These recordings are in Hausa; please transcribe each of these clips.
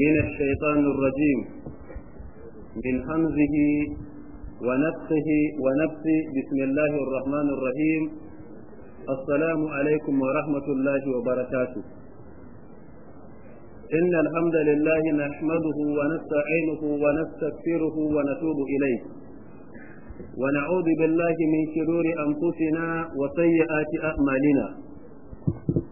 من الشيطان الرجيم من حمزه ونفسه ونفسه بسم الله الرحمن الرحيم السلام عليكم ورحمة الله وبركاته إن الحمد لله نحمده ونستعينه ونستغفره ونتوب إليه ونعوذ بالله من شرور أنفسنا وسيئات أعمالنا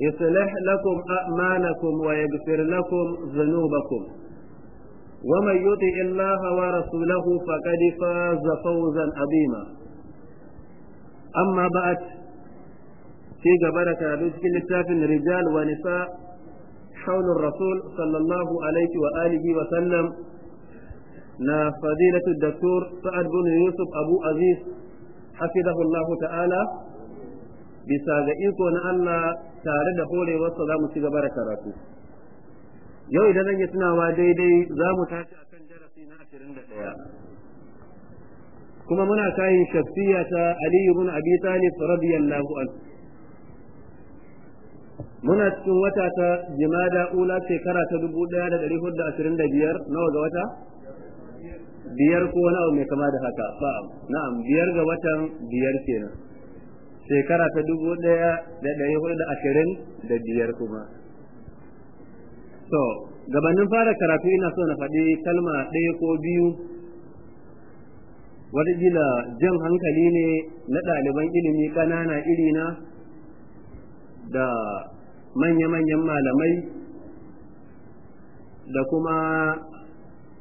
يصلح لكم أعمالكم ويغفر لكم ذنوبكم ومن يطع الله ورسوله فقد فاز فوزا عظيما أما بعد في جبرة رزق للتافن رجال ونساء حول الرسول صلى الله عليه وآله وسلم نا فضيلة الدكتور سعد بن يوسف أبو عزيز حفظه الله تعالى bisa ga iko na Allah tare da horewarsa za mu ci gaba da karatu. Yau idan zan yi tunawa daidai za mu tashi a kan darasi na ashirin da ɗaya. Kuma muna kayin shafiya ta Ali ibn Abi Talib radiyallahu anhu. Muna cikin wata ta jimada ula shekara ta dubu ɗaya da ɗari huɗu ashirin da biyar. Nawa ga wata? Biyar ko wani abu mai kama da haka. Na'am biyar ga watan biyar kenan. Shekara ta dubu ɗaya da ɗari huɗu da ashirin da biyar kuma. To, gabanin fara karatu ina so na faɗi kalma ɗaya ko biyu wataƙila jan hankali ne na ɗaliban ilimi ƙanana irina da manya-manyan malamai da kuma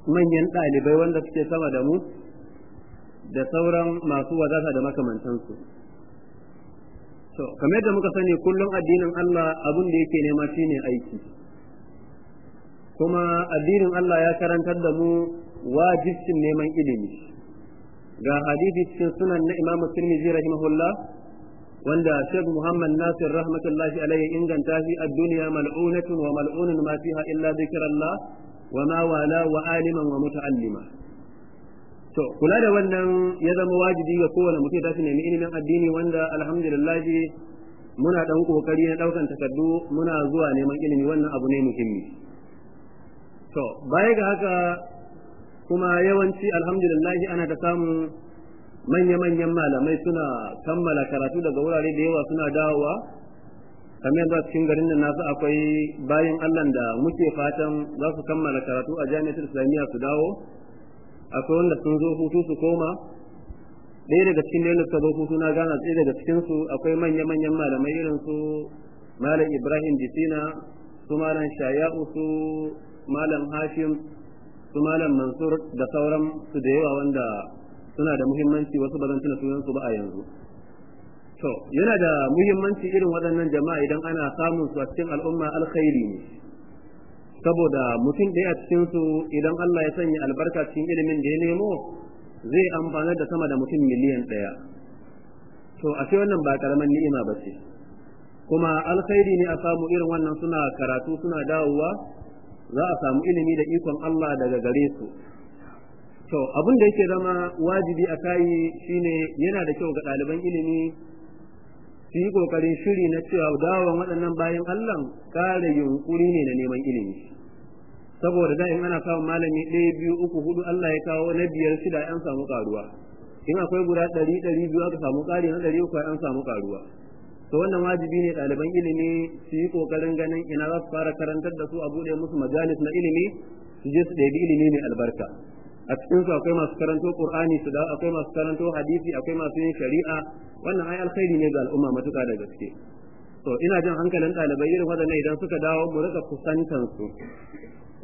manyan ɗalibai wanda suke sama da mu da sauran masu wadata da makamantansu. To, kamar yadda muka sani kullum addinin Allah abin da yake nema shine aiki. Kuma addinin Allah ya karantar da mu wajibcin neman ilimi. Ga hadisi cikin sunan na Imam Tirmidhi rahimahullah wanda Sheikh Muhammad Nasir rahmatullahi alaihi inganta shi ad-dunya mal'unatun wa mal'unun ma fiha illa dhikrallah wa ma wala wa aliman wa muta'allima. To kula da wannan ya zama wajibi ga kowane mutum ta nemi ilimin addini wanda alhamdulillah muna dan ƙoƙari na ɗaukan takardu muna zuwa neman ilimi. Wannan abu ne muhimmi. To baya ga haka kuma yawanci alhamdulillah ana da samun manya-manyan malamai suna kammala karatu daga wurare da yawa suna dawowa. Kamar yadda cikin garin nan nasu akwai bayan Allah da muke fatan za su kammala karatu a jami'ar islamiyya su dawo. Akwai wanda sun zo hutu su koma. Ɗaya daga cikin da suka zo hutu na gana ɗaya daga cikin su akwai manya-manyan malamai irin su malam ibrahim jisina su malam shaya'u su malam hashim su malam mansur da sauran su da yawa wanda suna da muhimmanci wasu ba zan tuna sunan su ba a yanzu. To yana da muhimmanci irin waɗannan jama'a idan ana samun su a cikin al'umma alkhairi ne. Saboda mutum ɗaya a cikinsu idan Allah ya sanya albarka cikin ilimin da ya nemo zai amfanar da sama da mutum miliyan ɗaya. To a wannan ba karaman ni'ima ba ce. Kuma alkhairi ne a samu irin wannan suna karatu suna dawowa za a samu ilimi da ikon Allah daga gare su. To abin da yake zama wajibi a kayi shine yana da kyau ga ɗaliban ilimi su yi ƙoƙarin shiri na cewa dawon waɗannan bayan Allah ƙara yunƙuri ne na neman ilimi. Saboda da in ana samun malami ɗaya biyu uku huɗu Allah ya kawo na biyar shida an samu ƙaruwa. In akwai guda ɗari ɗari biyu aka samu ƙari na ɗari uku an samu ƙaruwa. To wannan wajibi ne ɗaliban ilimi su yi ƙoƙarin ganin ina za su fara karantar da su a buɗe musu majalis na ilimi su je su ɗebi ilimi mai albarka. A cikin su akwai masu karanto qur'ani su da akwai masu karanto hadisi akwai masu yin shari'a. Wannan ai alkhairi ne ga al'umma matuƙa da gaske. To ina jin hankalin ɗalibai irin waɗannan idan suka dawo mu riƙa kusantan su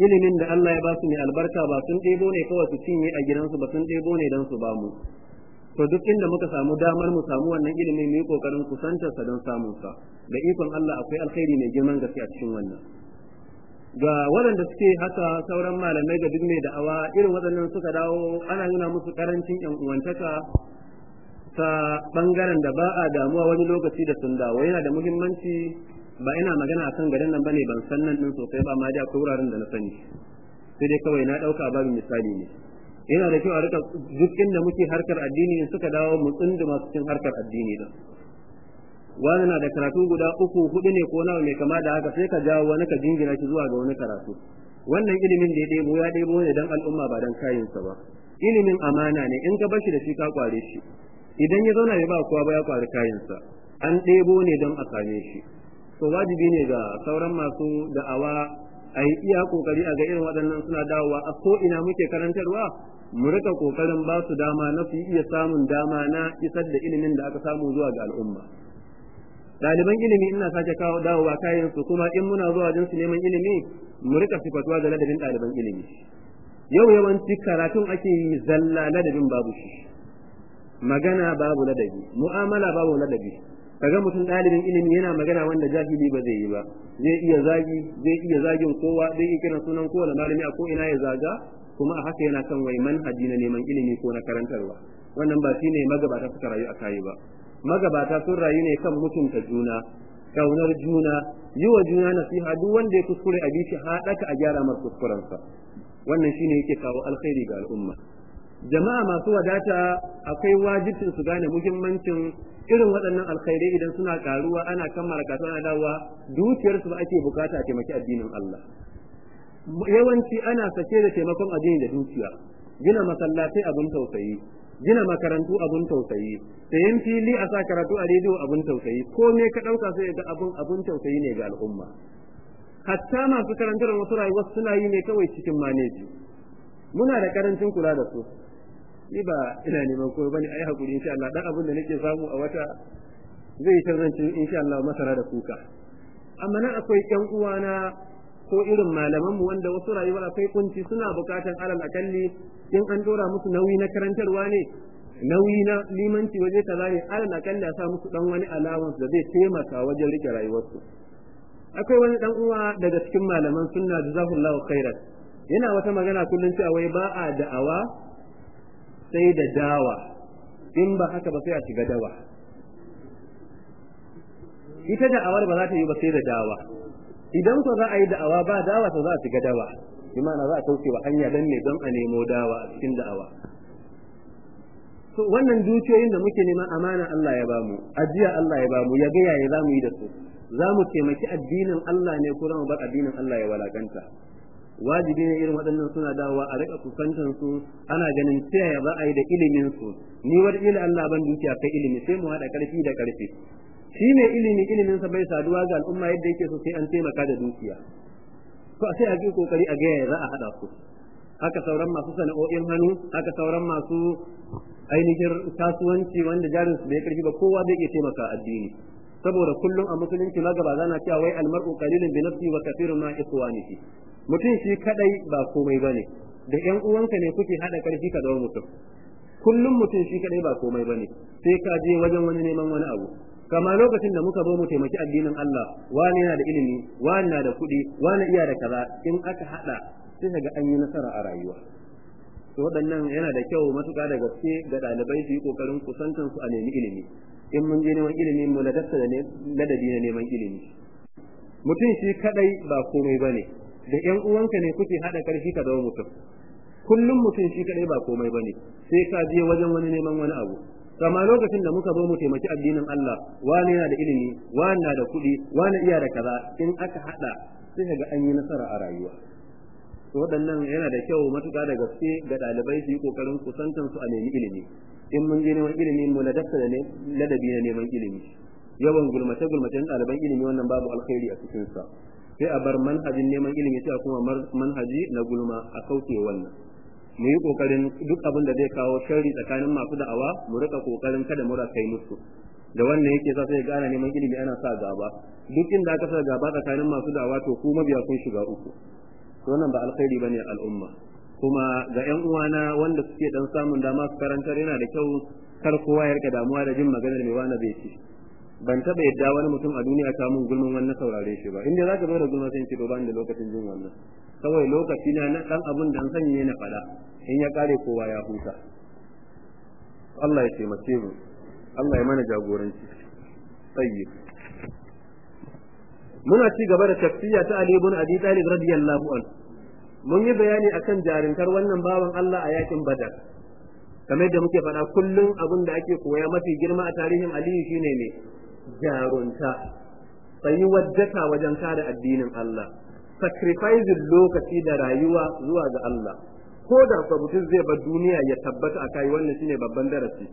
ilimin da Allah ya ba su ne albarka ba sun ɗebo ne kawai su cinye a gidansu ba sun ɗebo ne don su ba mu. To duk inda muka samu damar mu samu wannan ilimin mu yi ƙoƙarin kusantar sa don samun sa da ikon Allah akwai alkhairi mai girman gaske a cikin wannan. Ga waɗanda suke haka sauran malamai ga duk mai da'awa irin waɗannan suka dawo ana nuna musu ƙarancin yan uwantaka ta ɓangaren da ba a damuwa wani lokaci da sun dawo yana da muhimmanci ba ina magana akan garin nan ba ne ban san nan din sosai ba amma dai akwai wuraren da na sani. Sai dai kawai na ɗauka babu misali ne. Yana da kyau a riƙa duk inda muke harkar addini suka dawo mu tsunduma cikin harkar addini da wani na da karatu guda uku huɗu ne ko nawa mai kama da haka sai ka jawo wani ka jingina shi zuwa ga wani karatu. Wannan ilimin da ya ɗebo ya ɗebo ne dan al'umma ba dan kayinsa ba. Ilimin amana ne in ka bashi da shi ka kware shi. Idan ya zauna ya ba kowa ba ya kwari kayansa. An ɗebo ne don a same shi. To wajibi ne ga sauran masu da'awa a yi iya ƙoƙari a ga irin waɗannan suna dawowa a ko ina muke karantarwa mu riƙa ƙoƙarin ba su dama na su iya samun dama na isar da ilimin da aka samu zuwa ga al'umma. Ɗaliban ilimi ina sake kawo dawowa kayan su kuma in muna zuwa wajen su neman ilimi mu riƙa sifatuwa da ladabin ɗaliban ilimi. Yau yawanci karatun ake yi zalla ladabin babu shi. Magana babu ladabi mu'amala babu ladabi. Kaga mutum ɗalibin ilimi yana magana wanda jahili ba zai yi ba. Zai iya zagi zai iya zagin kowa zai iya kiran sunan kowane malami a ko ina ya zaga kuma a haka yana kan wai manhaji na neman ilimi ko na karantarwa. Wannan ba shine magabata suka rayu a kayi ba. Magabata sun rayu ne kan mutunta juna ƙaunar juna yi wa juna nasiha duk wanda ya kuskure a bishi haɗaka a gyara mar kuskurensa. Wannan shine yake kawo alkhairi ga al'umma. Jama'a masu wadata akwai wajibcin su gane muhimmancin irin waɗannan alkhairai idan suna karuwa ana kammala kasuwa ana dawowa dukiyarsu ba ake buƙata a taimaki addinin Allah. Yawanci ana sake da taimakon addini da dukiya gina masallatai abun tausayi gina makarantu abun tausayi sayan fili a sa karatu a rediyo abun tausayi ko me ka ɗauka sai ga abun abun tausayi ne ga al'umma. Hatta masu karantar wasu rayuwar suna yi ne kawai cikin maneji. Muna da ƙarancin kula da su. Ni ba ina neman koyo ba ne ai haƙuri insha Allah. Dan abin da nake samu a wata zai tarranci insha Allah masara da kuka. Amma nan akwai ƴan uwana ko irin malaman mu wanda wasu rayuwar akwai kunci suna bukatan alal akalli in an dora musu nauyi na karantarwa ne nauyi na limanci waje kaza ne alal akalli a sa musu dan wani allowance da zai taimaka wajen riƙe rayuwarsu. Akwai wani dan uwa daga cikin malaman sunna jazakallahu khairan. Yana wata magana kullun cewa wai ba a da'awa sai da dawa in ba haka ba sai a shiga dawa. Ita da'awar ba za ta yi ba sai da dawa. Idan ko za a yi da'awa ba dawa to za a shiga dawa bi ma'ana za a kauce wa hanya dan ne don a nemo dawa a cikin da'awa. To wannan dukiyoyin da muke neman amana Allah ya ba mu ajiya Allah ya ba mu ya ga yaya za mu yi da su? Za mu taimaki addinin Allah ne ko za mu bar addinin Allah ya walakanta? Wajibi ne irin waɗannan suna dawowa a riƙa kusantan su ana ganin ta za a yi da ilimin su. Ni wata ila Allah ban dukiya kai ilimi sai mu haɗa ƙarfi da ƙarfi. Shi ne ilimi ilimin sa bai saduwa ga al'umma yadda yake so sai an taimaka da dukiya. To sai a yi ƙoƙari a ga yaya za a haɗa su. Haka sauran masu sana'o'in hannu haka sauran masu ainihin kasuwanci wanda jarin su bai ƙarfi ba kowa zai iya taimaka addini. Saboda kullum a musulunci magaba zana cewa wai almar'u qalilun bi nafsi wa kathirun ma ikhwanihi. Mutum shi kadai ba komai ba ne da ƴan uwanka ne kuke hada ƙarfi ka zama mutum. Kullum mutum shi kadai ba komai ba ne sai ka je wajen wani neman wani abu. Kama lokacin da muka zo mu taimaki addinin Allah wani yana da ilimi wani na da kuɗi wani iya da kaza in aka hada sai ga an yi nasara a rayuwa. To waɗannan yana da kyau matuƙa da gaske ga ɗalibai su yi ƙoƙarin kusantan su a nemi ilimi. In mun je neman ilimi mu ladabta da ladabi na neman ilimi. Mutum shi kadai ba komai ba ne da ƴan uwanka ne kuke hada ƙarfi ka zama mutum. Kullum mutum shi kadai ba komai ba ne sai ka je wajen wani neman wani abu. Kama lokacin da muka zo mu taimaki addinin Allah wani yana da ilimi wani na da kuɗi wani iya da kaza in aka hada sai ga an yi nasara a rayuwa. To waɗannan yana da kyau matuƙa da gaske ga ɗalibai su yi ƙoƙarin kusantan su a nemi ilimi. In mun je neman ilimi mu ladabta da ladabi na neman ilimi. Yawan gulmace gulmacen ɗaliban ilimi wannan babu alkhairi a cikin sa sai a bar manhajin neman ilimi sai a kuma manhaji na gulma a kauce wannan. Mu yi ƙoƙarin duk abin da zai kawo sharri tsakanin masu da'awa mu riƙa ƙoƙarin kada mu kai musu. Da wannan yake sa sai gane neman ilimi ana sa gaba. Duk inda aka sa gaba tsakanin masu da'awa to ku mabiya kun shiga uku. To wannan ba alkhairi ba ne al'umma. Kuma ga ƴan uwana wanda suke dan samun dama su karantar yana da kyau kar kowa ya riƙa damuwa da jin maganar mai wani bai ci ban taba yadda wani mutum a duniya ta mun gulmin wannan saurare shi ba. Inda zaka zo da gulma sai ce to ban da lokacin jin wannan. Kawai lokaci na na dan abun da an sanye na fada in ya kare kowa ya huta. Allah ya taimake mu. Allah ya mana jagoranci. Tayyib. Muna ci gaba da tafsiya ta Ali ibn Abi Talib radiyallahu anhu. Mun yi bayani akan jarintar wannan bawan Allah a yaƙin Badar. Kamar da muke faɗa kullum abin da ake koya mafi girma a tarihin Aliyu shine ne jarunta. Tsayi wajjata wajen kare addinin Allah. Sacrificing lokaci da rayuwa zuwa ga Allah. Ko da fa mutum zai bar duniya ya tabbata a kai wannan shine babban darasi.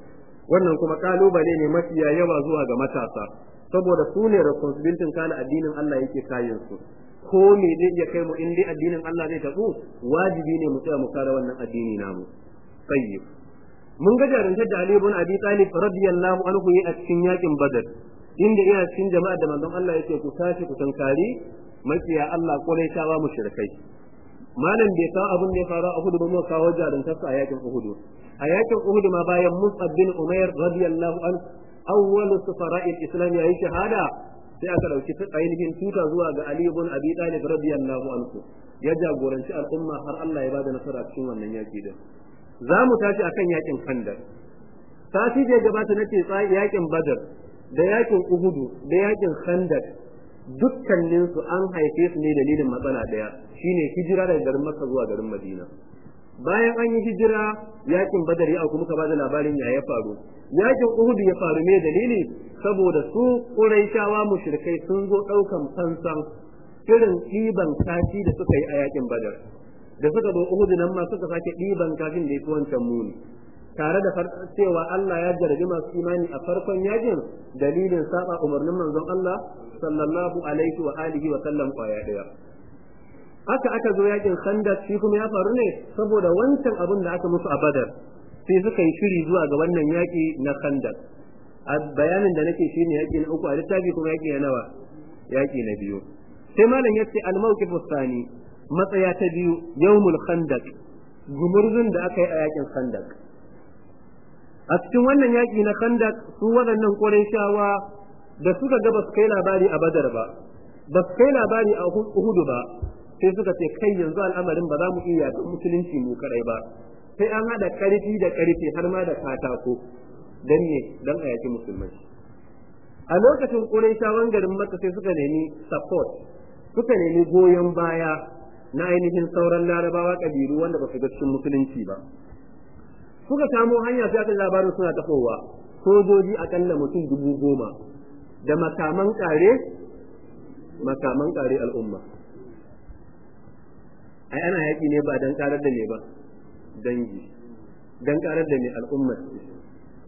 Wannan kuma ƙalubale ne mafiya yawa zuwa ga matasa. Saboda su ne responsibility kana addinin Allah yake kayan su. Ko me zai iya kai mu in dai addinin Allah zai tafi wajibi ne mu tsaya mu kare wannan addini namu. Tayyib. Mun ga jarumtar da Ali ibn Abi Talib radiyallahu anhu a cikin yaƙin Badr inda ina cikin jama'a da manzon Allah yake ku tashi ku tankari makiya Allah Quraishawa mushrikai. Malam bai kawo abin da ya faru a Uhud ba mu kawo jarumtar sa a yaƙin Uhud. A yaƙin Uhud ma bayan Mus'ab bin Umair radiyallahu anhu awwalu sufara'il islam yayi shahada sai aka ɗauki ainihin tuta zuwa ga Ali ibn Abi Talib radiyallahu anhu. Ya jagoranci al'umma har Allah ya ba da nasara cikin wannan yaki din. Za mu tashi akan yaƙin Khandaq. Sati da gabata nace yaƙin Badr da yaƙin Uhud da yaƙin Khandaq. Dukkanin su an haife su ne dalilin matsala ɗaya shine hijira daga garin Makka zuwa garin Madina. Bayan an yi hijira yaƙin Badar ya kuma muka ba da labarin ya ya faru. Yakin Uhud ya faru me dalili? Saboda su Quraishawa mushrikai sun zo ɗaukan fansan irin ɗiban kashi da suka yi a yaƙin Badar. Da suka zo Uhud nan ma suka sake ɗiban kashin da yake wancan muni. Tare da cewa Allah ya jarabi masu imani a farkon yaƙin dalilin saba umarnin manzon Allah sallallahu alaihi wa alihi wa sallam ƙwaya ɗaya. Haka aka zo yaƙin Khandaq shi kuma ya faru ne saboda wancan abin da aka musu a Badar. Sai suka yi shiri zuwa ga wannan yaki na Khandaq. A bayanin da nake shine yaki na uku a littafi kuma yaki na nawa? Yaki na biyu. Sai malam ya ce al-mawqif thani matsaya ta biyu yawmul Khandaq. Gumurzun da aka yi a yaƙin Khandaq. A cikin wannan yaki na Khandaq su waɗannan Qurayshawa da suka ga ba su kai labari a Badar ba ba su kai labari a Uhud ba sai suka ce kai yanzu al'amarin ba za mu iya yakan musulunci mu kadai ba. Sai an hada ƙarfi da ƙarfi har ma da katako dan ne dan a yaki musulmai. A lokacin Qurayshawan garin Makka sai suka nemi support suka nemi goyon baya na ainihin sauran larabawa kabilu wanda ba su ga cikin musulunci ba. Suka samo hanya sai aka labarin suna tafowa sojoji akalla mutum dubu goma. Da makaman kare makaman kare al'umma. Ai ana yaƙi ne ba dan karar da me ba dangi. Dan karar da me al'umma.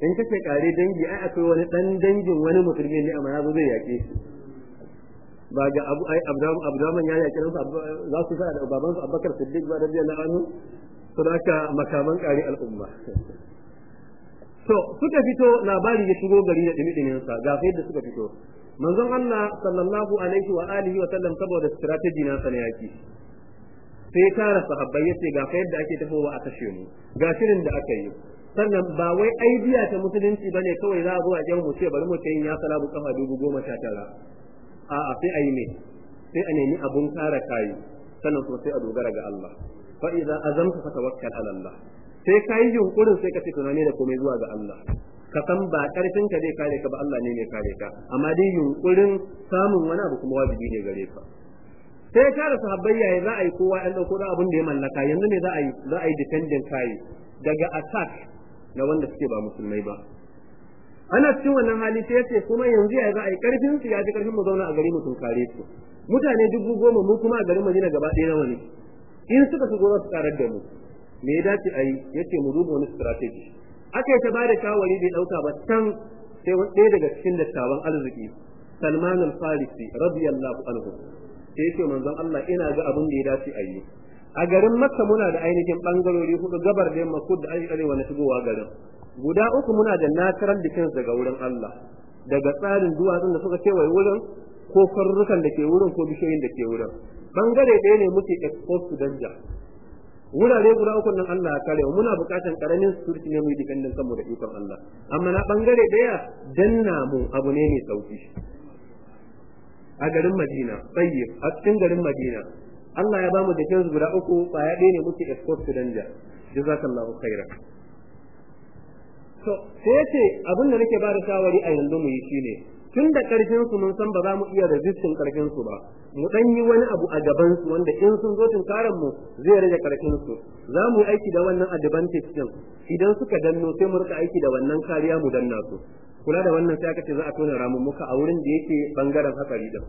In kace kare dangi ai akwai wani dan dangin wani musulmi ne amma ya zo zai shi. Ba ga abu ai abdaman ya yaƙe za su sa da babansu abubakar siddiq ba radiyallahu anhu. Sadaka makaman kare al'umma. To suka fito labari ya shigo gari da dimi sa ga yadda suka fito. Manzon Allah sallallahu alaihi wa alihi wa sallam saboda strategy na sa yaki. Sai tara sahabbai ya ce ga fa yadda ake tafowa a kashe mu ga shirin da aka yi. Sannan ba wai aidiya ta musulunci ba ne kawai za a zo a jan mu ce bari mu ce ya salabu kafa dubu goma sha tara. A'a sai a yi ne sai a nemi abun kare kayi sannan kuma sai a dogara ga Allah. Fa idza azamta fatawakkal ala Allah. Sai kai yunkurin sai ka ce tunani da komai zuwa ga Allah. Ka san ba ƙarfin ka zai kare ka ba Allah ne ne kare ka. Amma dai yunkurin samun wani abu kuma wajibi ne gare ka. Sai ka da sahabbai yayi za a yi kowa ɗan ɗauko da abin da ya mallaka yanzu ne za a yi? Za a yi dependent kai daga attack na wanda suke ba musulmai ba. Ana cikin wannan hali sai ya ce kuma yanzu ya za a yi? Karfin su ya ji ƙarfin mu zauna a gari mu tunkare su. Mutane dubu goma mu kuma a garin Madina gaba ɗaya nawa ne? In suka shigo za su karar da mu. Me ya dace a yi? Yace mu duba wani strategy. Aka yi ta ba da shawari bai ɗauka ba can sai ɗaya daga cikin dattawan arziki Salman al-Farisi radiyallahu anhu sai ya ce manzon Allah ina ga abin da ya dace a yi. A garin makka muna da ainihin bangarori huɗu gabar da yamma kudu da arewa na shigowa garin. Guda uku muna da natural defense daga wurin Allah daga tsarin duwatsun da suka kewaye wurin ko karrukan da ke wurin ko bishiyoyin da ke wurin. Bangare ɗaya ne muke exposed to danger. Wurare guda uku nan Allah ya kare muna buƙatar ƙaramin security ne mu yi dependent kanmu da ikon Allah. Amma na ɓangare ɗaya danna mu abu ne mai sauƙi a garin Madina tayyib a cikin garin Madina Allah ya ba mu da kinsu guda uku baya ɗaya ne muke exposed to danger jazakallahu khairan. To sai ya ce abin da nake ba da shawari a yanzu mu yi shine tun da ƙarfin su mun san ba za mu iya resistin ƙarfin su ba mu dan yi wani abu a gaban su wanda in sun zo tunkaran mu zai rage ƙarfin su za mu yi aiki da wannan advantage din idan suka danno sai mu riƙa aiki da wannan kariya mu danna su. Kula da wannan sai aka ce za a tona ramummuka a wurin da yake ɓangaren hakari din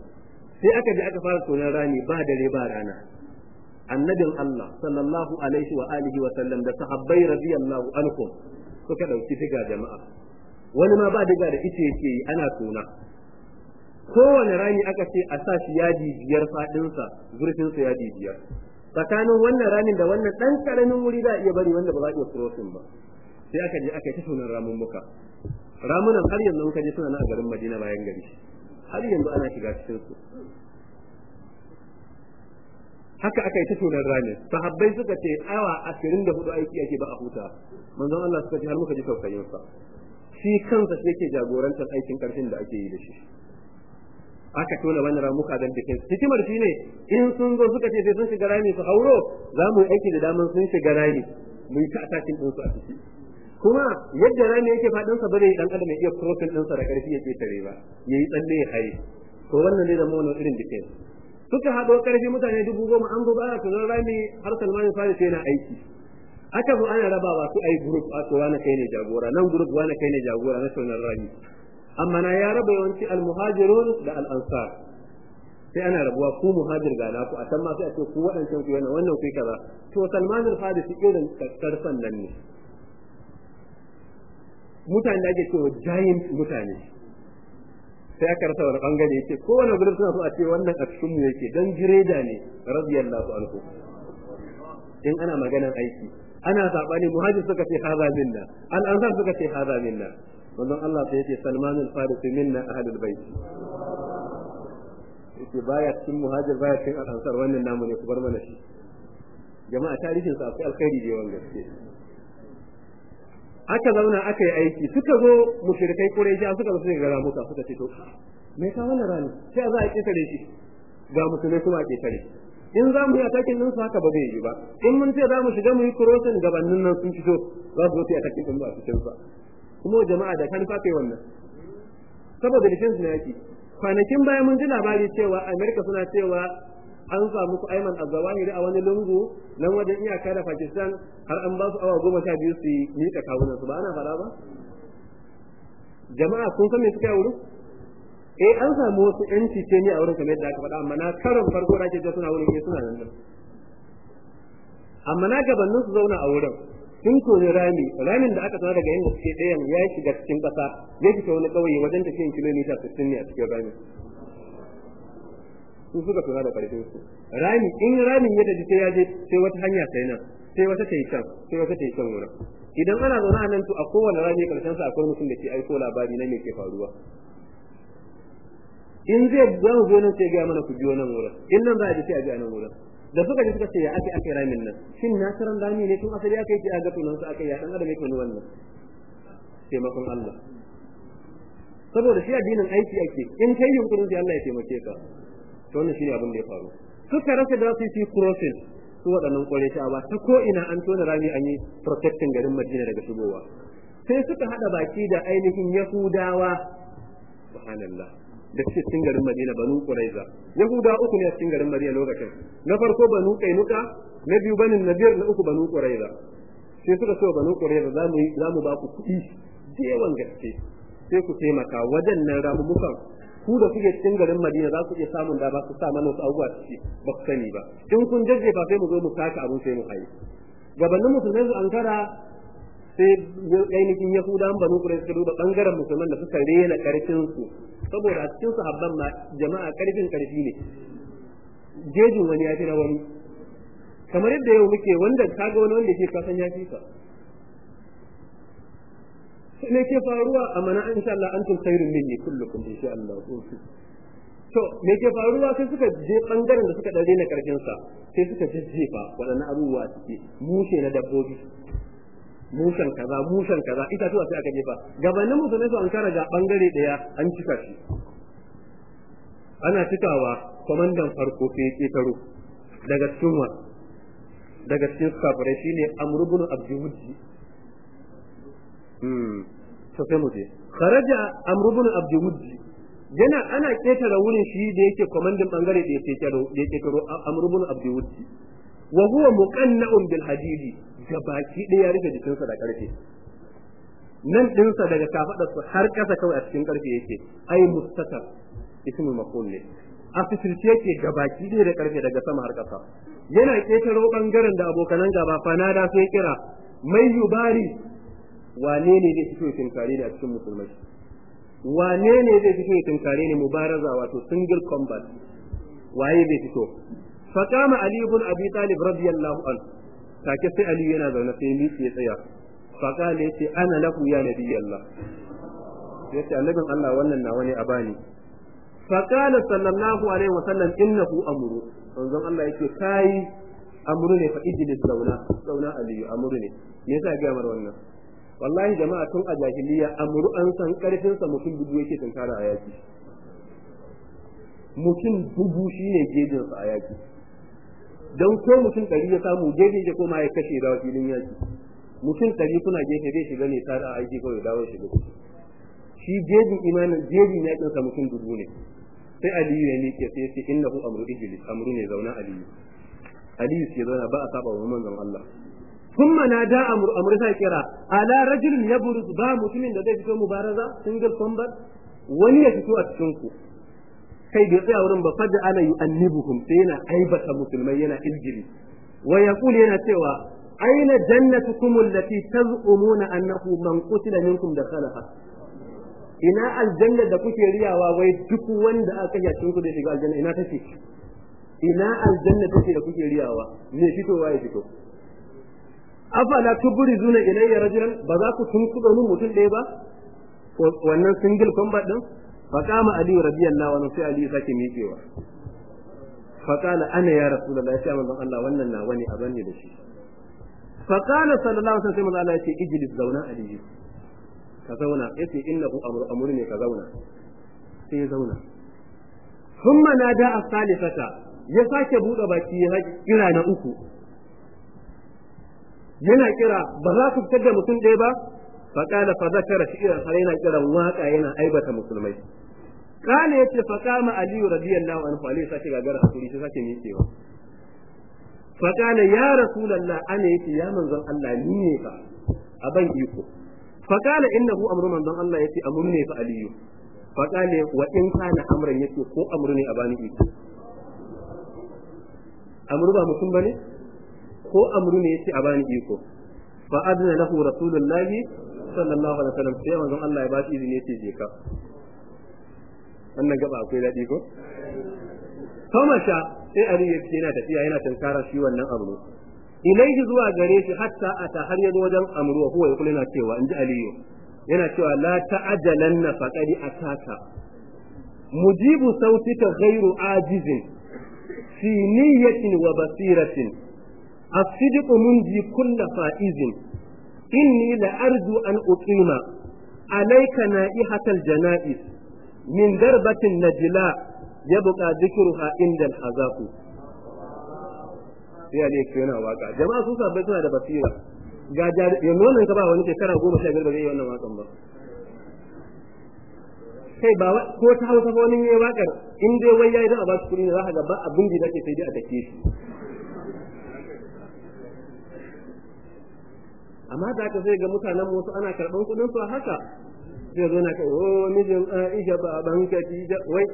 sai aka je aka fara tonan rami ba dare ba rana. Annabin Allah sallallahu alaihi wa alihi wa sallam da sahabbai radiyallahu anhum suka ɗauki diga jama'a. Wani ma ba diga da ice yake yi ana tona. Kowane rami aka ce a sa shi yadi biyar fadinsa zurfin sa yadi biyar. Tsakanin wannan ramin da wannan dan ƙaramin wuri da iya bari wanda ba za a iya crossing ba. Sai aka je aka yi ta tonan ramun muka ramunan har yanzu ka je suna na a garin Madina bayan gari. Har yanzu ana shiga cikin su haka aka yi ta tonar rami sahabbai suka ce awa ashirin da huɗu aiki ake ba a huta. Manzon Allah suka ce har muka ji tausayin sa shi kansa shi yake jagorantar aikin ƙarfin da ake yi da shi. Aka tona wani ramuka don bikin. Hikimar shi ne in sun zo suka ce sai sun shiga rami su hauro za mu yi aiki da daman sun shiga rami mu yi ta atakin ɗinsu a ciki. Kuma yadda rami yake faɗin sa bare dan adam ya iya profil ɗinsa da ƙarfi ya ƙetare ba yayi tsalle ya haye. To wannan ne da mu irin defense suka haɗo ƙarfi mutane dubu goma an gobe ana tunan rami har salmanin faris yana aiki. Aka zo ana rabawa su ai group a to wani kai ne jagora nan group wani kai ne jagora na tunan rami. Amma na ya raba yawanci almuhajirun da al-ansar. Sai ana rabuwa ku muhajir ga naku a san ma sai a ce ku waɗancan ku wannan wannan ku kaza. To salmanin faris irin karfan nan ne. Mutane da ake cewa giant mutane. Sai aka rasa wani ɓangare yake kowane gurin suna so a ce wannan a cikin mu yake dan gireda ne radiyallahu anhu. In ana maganan aiki. Ana saɓani muhajir suka ce haza minna. Al ansar suka ce haza minna. Wannan Allah sai ya ce Salman al Farisi minna ahlul bait. Yake baya cikin muhajir baya cikin al ansar wannan namu ne ku bar mana shi. Jama'a tarihin sa akwai alkhairi da yawan gaske. Aka zauna aka yi aiki suka zo mushrikai quraishi suka zo suka gara muka suka ce to me ka wannan rani? Sai za a kitare shi. Ga musulmai kuma a kitare in za mu yi atakin din su haka ba zai yi ba. In mun ce za mu shiga mu yi crossing gabanin nan sun fito za su su yi atakin din ba su cikin sa. Kuma jama'a da kan kai wannan. Saboda defense ne yake. Kwanakin baya mun ji labari cewa America suna cewa an samu su Ayman Azawahiri a wani lungu nan wajen iyaka da Pakistan har an ba su awa goma sha biyu su miƙa kawunan su ba ana faɗa ba? Jama'a kun san me suka yi wurin? Eh an samu wasu yan cice ne a wurin kamar yadda aka faɗa amma na karon farko da ake ga suna wurin eh suna nan din amma na gabanin su zauna a wurin sun toni rami. Ramin da aka tsara daga yanda suke ɗayan ya shiga cikin ƙasa ya fita wani ƙauye wajen tafiyan kilomita 60 ne a cikin ramin su suka tuna da ƙarfin su. Rami in ramin ya tafi sai ya je sai wata hanya sai nan sai wata ta yi can sai wata ta yi can wurin. Idan ana zaune a nan to a kowane rami ƙarshen sa akwai mutum da ke aiko labari na me ke faruwa. In zai za mu zo nan sai ga mana ku biyo nan wurin. In nan za a ji sai a ji a nan wurin. Da suka ji suka ce ya ake ake ramin nan? Shin na karan rami ne? Tun asali aka yi a ga tunan su aka yi dan adam ya tuni wannan taimakon Allah. Saboda shi addinin aiki ake. In kai yunkurin sai Allah ya taimake ka. To wannan shine abin da ya faru. Suka rasa da su yi crossing su waɗannan ƙwarishawa ta ko ina an tona rami an yi protecting garin Madina daga shigowa. Sai suka hada baki da ainihin Yahudawa. Subhanallah. Da suke cikin garin Madina banu Quraiza Yahuda uku ne a cikin garin Madina lokacin. Na farko banu Kainuka na biyu banin Nadir na uku banu Quraiza sai suka so banu Quraiza za mu za mu ba ku kuɗi da yawan gaske. Sai ku taimaka wajen nan ramumukan ku da kuke cikin garin Madina za ku iya samun da ba ku sa mana wasu abubuwa ciki ba ku sani ba. In kun jajjefa sai mu zo mu saka abun sai mu haye gabanin musulmai su ankara sai ainihin yahudan banu kurai suka duba ɓangaren musulman da suka rena ƙarfin su saboda a cikin sahabban ma jama'a ƙarfin ƙarfi ne. Jejin wani ya fi na wani. Kamar yadda yau muke wanda kaga wani wanda ke kasan ya fi ka. Me ke faruwa? A mana insha Allah antum khairun minni kullukum insha Allah. To me ke faruwa? Sai suka je ɓangaren da suka dare na ƙarfin sa sai suka jejjefa waɗannan abubuwa ciki. Mushe na dabbobi. Mushen kaza mushen kaza ita tuwa sai aka jefa. Gabanin musulmai su an kara ga ɓangare ɗaya an cika shi. Ana cikawa kwamandan farko sai ya taro daga cikin daga cikin kafirai shine amr ibn abdulwudi hmm to sai mu je. Kharaja amr ibn yana ana ketara wurin shi da yake kwamandan ɓangare da yake taro da yake taro amr ibn wa huwa muqanna'un bil hadidi gabaki ɗaya ya rufe jikinsa da ƙarfe nan ɗinsa daga kafaɗarsa har ƙasa kawai a cikin ƙarfe yake. Ai mustatar ismul maqul ne. A fitirce yake gabaki ɗaya da ƙarfe daga sama har ƙasa. Yana ƙetaro ɓangaren da abokanan gaba fanada sai kira mai yubari wane ne zai fito tinkare ne a cikin musulmai? Wane ne zai fito tinkare ne mubaraza wato single combat? Waye zai fito? Faqama ali ibn abi talib radiyallahu anhu take sai ali yana zaune sai miƙe ya tsaya faqala ya ce ana lahu ya nabiyallah ya ce annabin Allah wannan nawa ne a bani faqala sallallahu alaihi wasallam innahu amru manzon Allah yake kai amru ne fa ijlis zauna zauna aliyu amru ne me yasa ga mar wannan wallahi jama'a tun a jahiliya amru an san ƙarfin sa mutum dubu yake tunkara a yaki mutum dubu shine gejin sa a yaki dan ko mutum ɗari ya samu gefe ya koma ya kashe dawo filin yaki mutum ɗari kuna gefe zai shiga ne tare a aiki kawai dawo shiga shi jejin imanin jejin yakin sa mutum dubu ne sai aliyu ya miƙe sai ce innahu amru ijlis amru ne zauna aliyu aliyu sai zauna ba a saba wa manzon Allah ثم نادى امر امر sai kira ala rajulin yabruz ba mutumin da zai fito mubaraza single combat wani ya fito a cikin ku Kai bai tsaya wurin ba fadda ana yu'annibuhum sai yana aibata musulmai yana iljili wa yaqulu yana cewa aina jannatukum allati taz'umuna annahu man qutila minkum dakhalaha? Ina aljanna da kuke riyawa wai duk wanda aka yi cikin ku da shiga aljanna ina take? Ina aljanna take da kuke riyawa? Me fitowa ya fito? Afala tubrizuna ilayya rajulan? Ba za ku tunkuɗa min mutum ɗaya ba? Wannan single combat din فقام علي رضي الله عنه sai علي ساكي ميكيوا. فقال انا يا رسول الله. sai من الله wannan na wani a banne da shi فقال صلى الله عليه وسلم قال يا شيخ اجلس زونا علي. كزونا يتي انه امر امرني كزونا. سي زونا. ثم نادى الثالثه ya sake buɗe baki ya kira na uku yana kira ba za ku fitar da mutum ɗaya ba fa kana fa zakara shi'ran har yana kiran waƙa yana aibata musulmai kana ya ce fa kama ali radiyallahu anhu ali sake gagara haƙuri sai sake miƙewa. Fa kana ya rasulullah ana ya ce ya manzon Allah ni ne fa aban iko. Fa kana innahu amru manzon Allah ya ce amru ne fa aliyu. Fa kana wa in kana amran ya ce ko amru ne a bani iko. Amru ba mutum ba ne? Ko amru ne ya ce a bani iko. Fa adna lahu rasulullahi sallallahu alaihi wasallam sai manzon Allah ya ba shi izini ya ce je ka. wannan gaba akwai dadi ko kama sha sai Ali ya yana tafiya yana tankara shi wannan amru ilaihi zuwa gare shi hatta ata har yazo wajen amru wa huwa yaqulu yana cewa inji aliyu yana cewa la ta'ajalanna faqad ataka mujibu sautika ghairu ajizin fi niyyatin wa basiratin الصدق منجي كل فائز إني لأرجو أن أقيم عليك نائحة الجنائز min darbatin najla yabqa dhikruha inda al-hazaqu sai ne ke yana waƙa jama'a su sabbai suna da basira. Ga yanzu wannan ka ba wani shekara goma sha biyar ba zai yi wannan wakan ba. Kai ba ko ta hausa ko wani yayi waƙar in dai wai yayi da a ba su kuɗi ne za ka ga ba abin da kake sai dai a take shi. Amma da ka sai ga mutanen mu ana karɓan kuɗin su a haka. Zai zo na kai o mijin Aisha ba ban Khadija wai.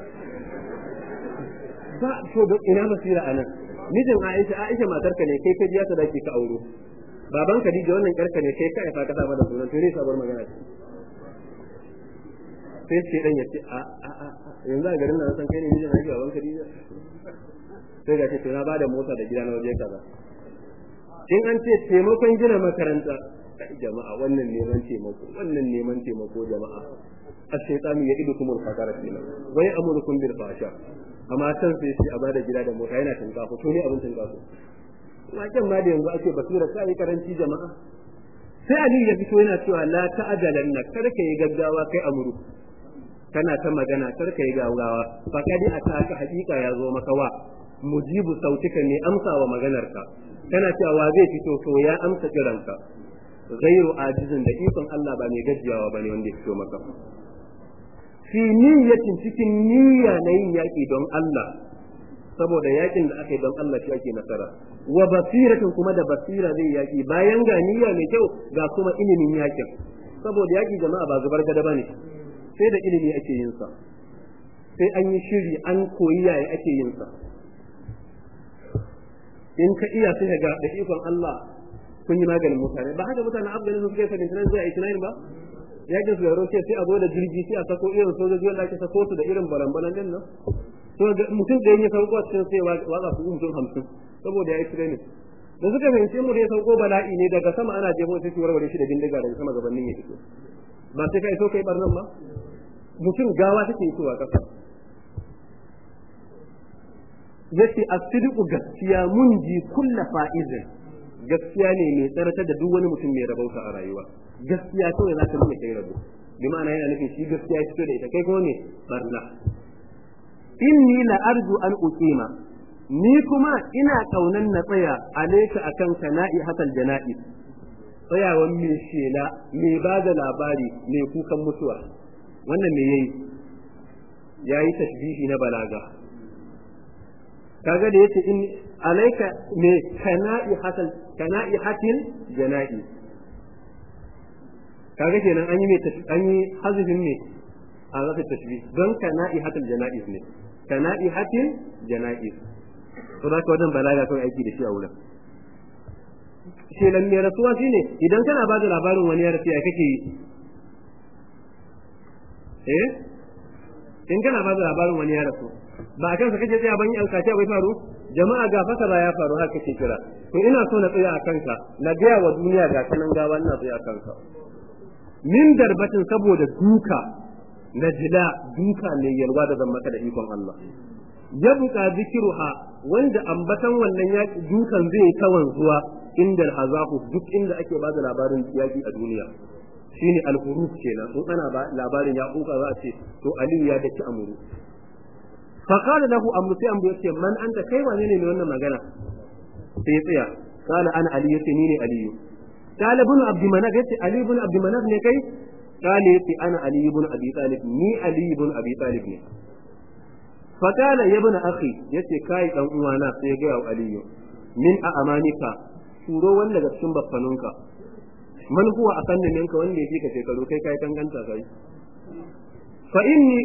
Ba to da ina basira a nan mijin Aisha Aisha matarka ne kai ka biya ta dake ka auro. Baban Khadija wannan kar ka ne kai ka aifa ka saba da sunan to ne sabar magana sai ce dan ya ce a a a yanzu a garin nan san kai ne mijin Aisha baban Khadija? Sai ga ce to na ba da mota da gida na waje kaza. In an ce taimakon gina makaranta kai jama'a wannan neman taimako wannan neman taimako jama'a. As-shaytanu kuma faqara ce wai ya'murukum bil fasha amma san sai shi a ba da gida da mota yana tunkafu to ne abin tunkafu waken ma da yanzu ake basira sai karanci jama'a. Sai Ali ya fito yana cewa la ta'jalanna kar ka yi gaggawa kai amuru. Kana ta magana kar ka yi gaggawa fa kadi a ta ka hakika ya zo maka wa. Mujibu sautika ne amsa wa maganarka. Kana cewa wa zai fito? To ya amsa kiranka. Ghairu ajizin da ikon Allah ba mai gajiyawa ba ne wanda ya fito maka fi niyyatin cikin niyya na yin yaƙi don Allah saboda yaƙin da aka yi don Allah shi ake nasara wa basiratin kuma da basira zai yaƙi bayan ga niyya mai kyau ga kuma ilimin yaƙin saboda yaƙi jama'a ba zubar gada ba ne sai da ilimi ake yin sa sai an yi shiri an koyi yaya ake yin sa in ka iya sai ga da ikon Allah kun yi maganin mutane. Ba haka mutanen Afghanistan suka yi sabin zuwa 89 ba? Yakin su yaro sai a zo da jirgi sai a sako irin sojoji wanda ake sako su da irin balambalan ɗin nan. To mutum da yake sauko a cikin sai watsa su mutum hamsin saboda ya yi training. Da suka fahimci mu da ya sauko bala'i ne daga sama ana jefo sai su warware shi da bindiga daga sama gabanin ya fito. Ba sai kai so kai barnan ba? Mutum gawa take fitowa kasa ya ce as-sidqu gaskiya mun ji kullu fa'izin. Gaskiya ne mai tsaratar da duk wani mutum mai rabauta a rayuwa. Gaskiya kawai za ta nuna kai rabo. Bi ma'ana yana nufin shi gaskiya ya fito da ita. Kai kuma ne barna. Inni la arju an uqima. Ni kuma ina kaunan na tsaya alayka akan kana'i hatal jana'i. Tsayawan mai shela mai ba da labari mai kukan mutuwa. Wannan me yayi? Yayi tashbihi na balaga. Kaga da ya ce in alayka me kana'i hatal kana'i hatil jana'i. Kaga kenan an yi mai an yi hazifin ne a zafi tashbih don kana'i hatil jana'iz ne. Kana'i hatil jana'iz to da ka wajen balaga kawai aiki da shi a wurin. Shelan mai rasuwa shine idan kana ba da labarin wani ya rasu ya kake yi? Eh? In kana ba da labarin wani ya rasu ba a kansa kake tsaya ban yi alkaci bai faru? Jama'a ga fasa ba ya faru haka kake kira. To ina so na tsaya a kanka na gaya wa duniya ga kanan gawa ina tsaya a kanka. Min darbatin saboda duka na jila duka mai yalwa da zan maka da ikon Allah. Ya buka zikiruha wanda ambatan wannan yaki dukan zai kawan zuwa inda hazaku duk inda ake ba da labarin yaki a duniya. Shine al-huruf kenan. In ana ba labarin ya kuka za a ce to aliyu ya daki amuru. Fa qala lahu amru sai amru ya ce man anta kai wane ne wannan magana sai ya tsaya qala ana aliyu ya ce ni ne aliyu qala ibn abd manaf ya ce ali ibn abd manaf ne kai qala ya ce ana ali ibn abi talib ni ali ibn abi talib ne fa qala ya ibn akhi ya ce kai dan uwana sai ga aliyu min a amanika turo wanda daga cikin baffanunka man huwa akanna minka wanda yake ka shekaru kai kai tanganta kai fa inni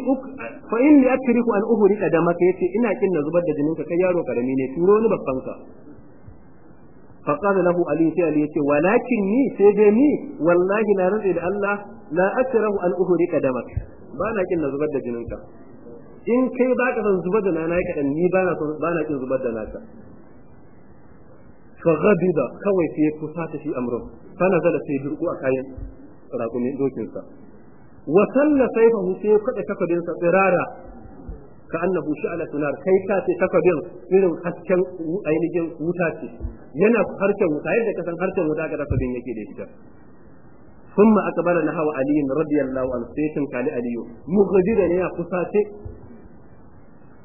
fa an uhri an uhrika damaka ya ce ina kin na zubar da jinin ka kai yaro ƙarami ne turo ni babban ka fa qala lahu ali sai ali ya ce walakin ni sai dai ni wallahi la rantsi da Allah la akrahu an uhrika damaka ba na kin na zubar da jinin ka in kai ba ka san zubar da na na yi kadan ni ba na san ba na kin zubar da naka. Fa ghadiba kawai sai ya kusata shi amrun. Fa nazala sai durku a kayan rakumin dokin sa wa salla sayfahu sai ya kada takabin sa tsirara ka annahu sha'ala tunar kai ka ce takabin irin hasken ainihin wuta ce yana harshen wuta yadda ka san harshen wuta ga takabin yake da ita ثم أقبل نحو علي رضي الله عنه سيتم قال علي مغضبا يا قصاتي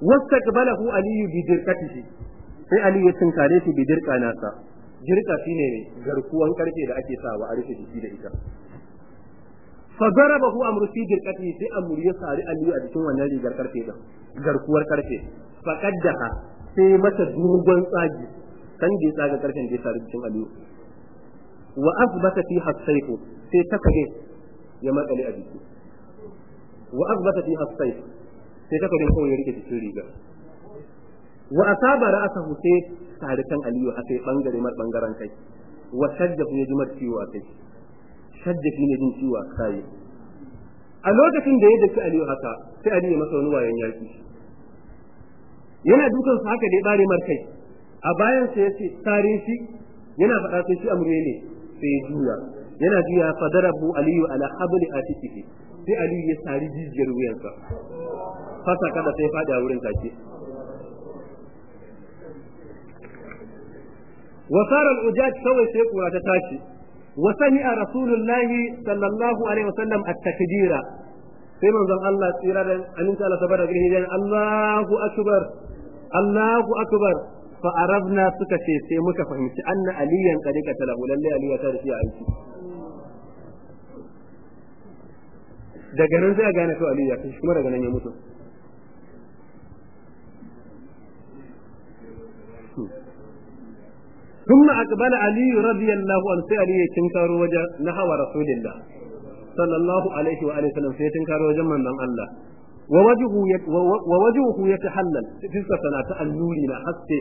واستقبله علي بدركته sai Ali ya tunkare shi bi dirka nasa dirka shine garkuwan karfe da ake sawa a rufe jiki da ita Fa darabahu amru fi dirkati sai amru ya sari Ali a cikin wannan rigar ƙarfe din garkuwar ƙarfe. Fa qaddaha sai mata dogon tsagi kan da ya tsaga karfen da ya sari cikin Ali. Wa asbata fi hasayfu sai ta kage ya makale a jiki. Wa asbata fi hasayfu sai ta kage kawai ya riƙe cikin rigar. Wa asaba ra'sahu sai tarikan aliyu a kai ɓangare mar ɓangaren kai. Wa shadda ya ji ciwo a kai. shaddafi ne jin ciwa a a lokacin da ya daki aliyu haka sai aliyu masa wani wayan yaki. Yana dukan sa haka da ya bare markai a bayan sa ya ce tare shi. Yana faɗa sai shi amure ne sai juya. Yana juya fadarabu aliyu ala habli atiki sai aliyu ya sari jijiyar wuyansa. Fasa kada sai faɗi wurin take. Wasarar ujaj kawai sai kuwa ta tashi. وسمع رسول الله صلى الله عليه وسلم التكبير sai manzon Allah tsira da aminta Allah tabaraka gare shi Allahu akbar Allahu akbar fa arabna suka ce sai muka fahimci anna aliyan kadika talahu lalle aliya ta rufi aiki daga nan sai a gane to aliya kai kuma daga nan ya mutu ثم أقبل علي رضي الله عنه سألي تنكر وجه نحو رسول الله صلى الله عليه وآله وسلم في تنكر وجه من الله ووجهه يت ووجهه يتحلل في سنة النورنا حتى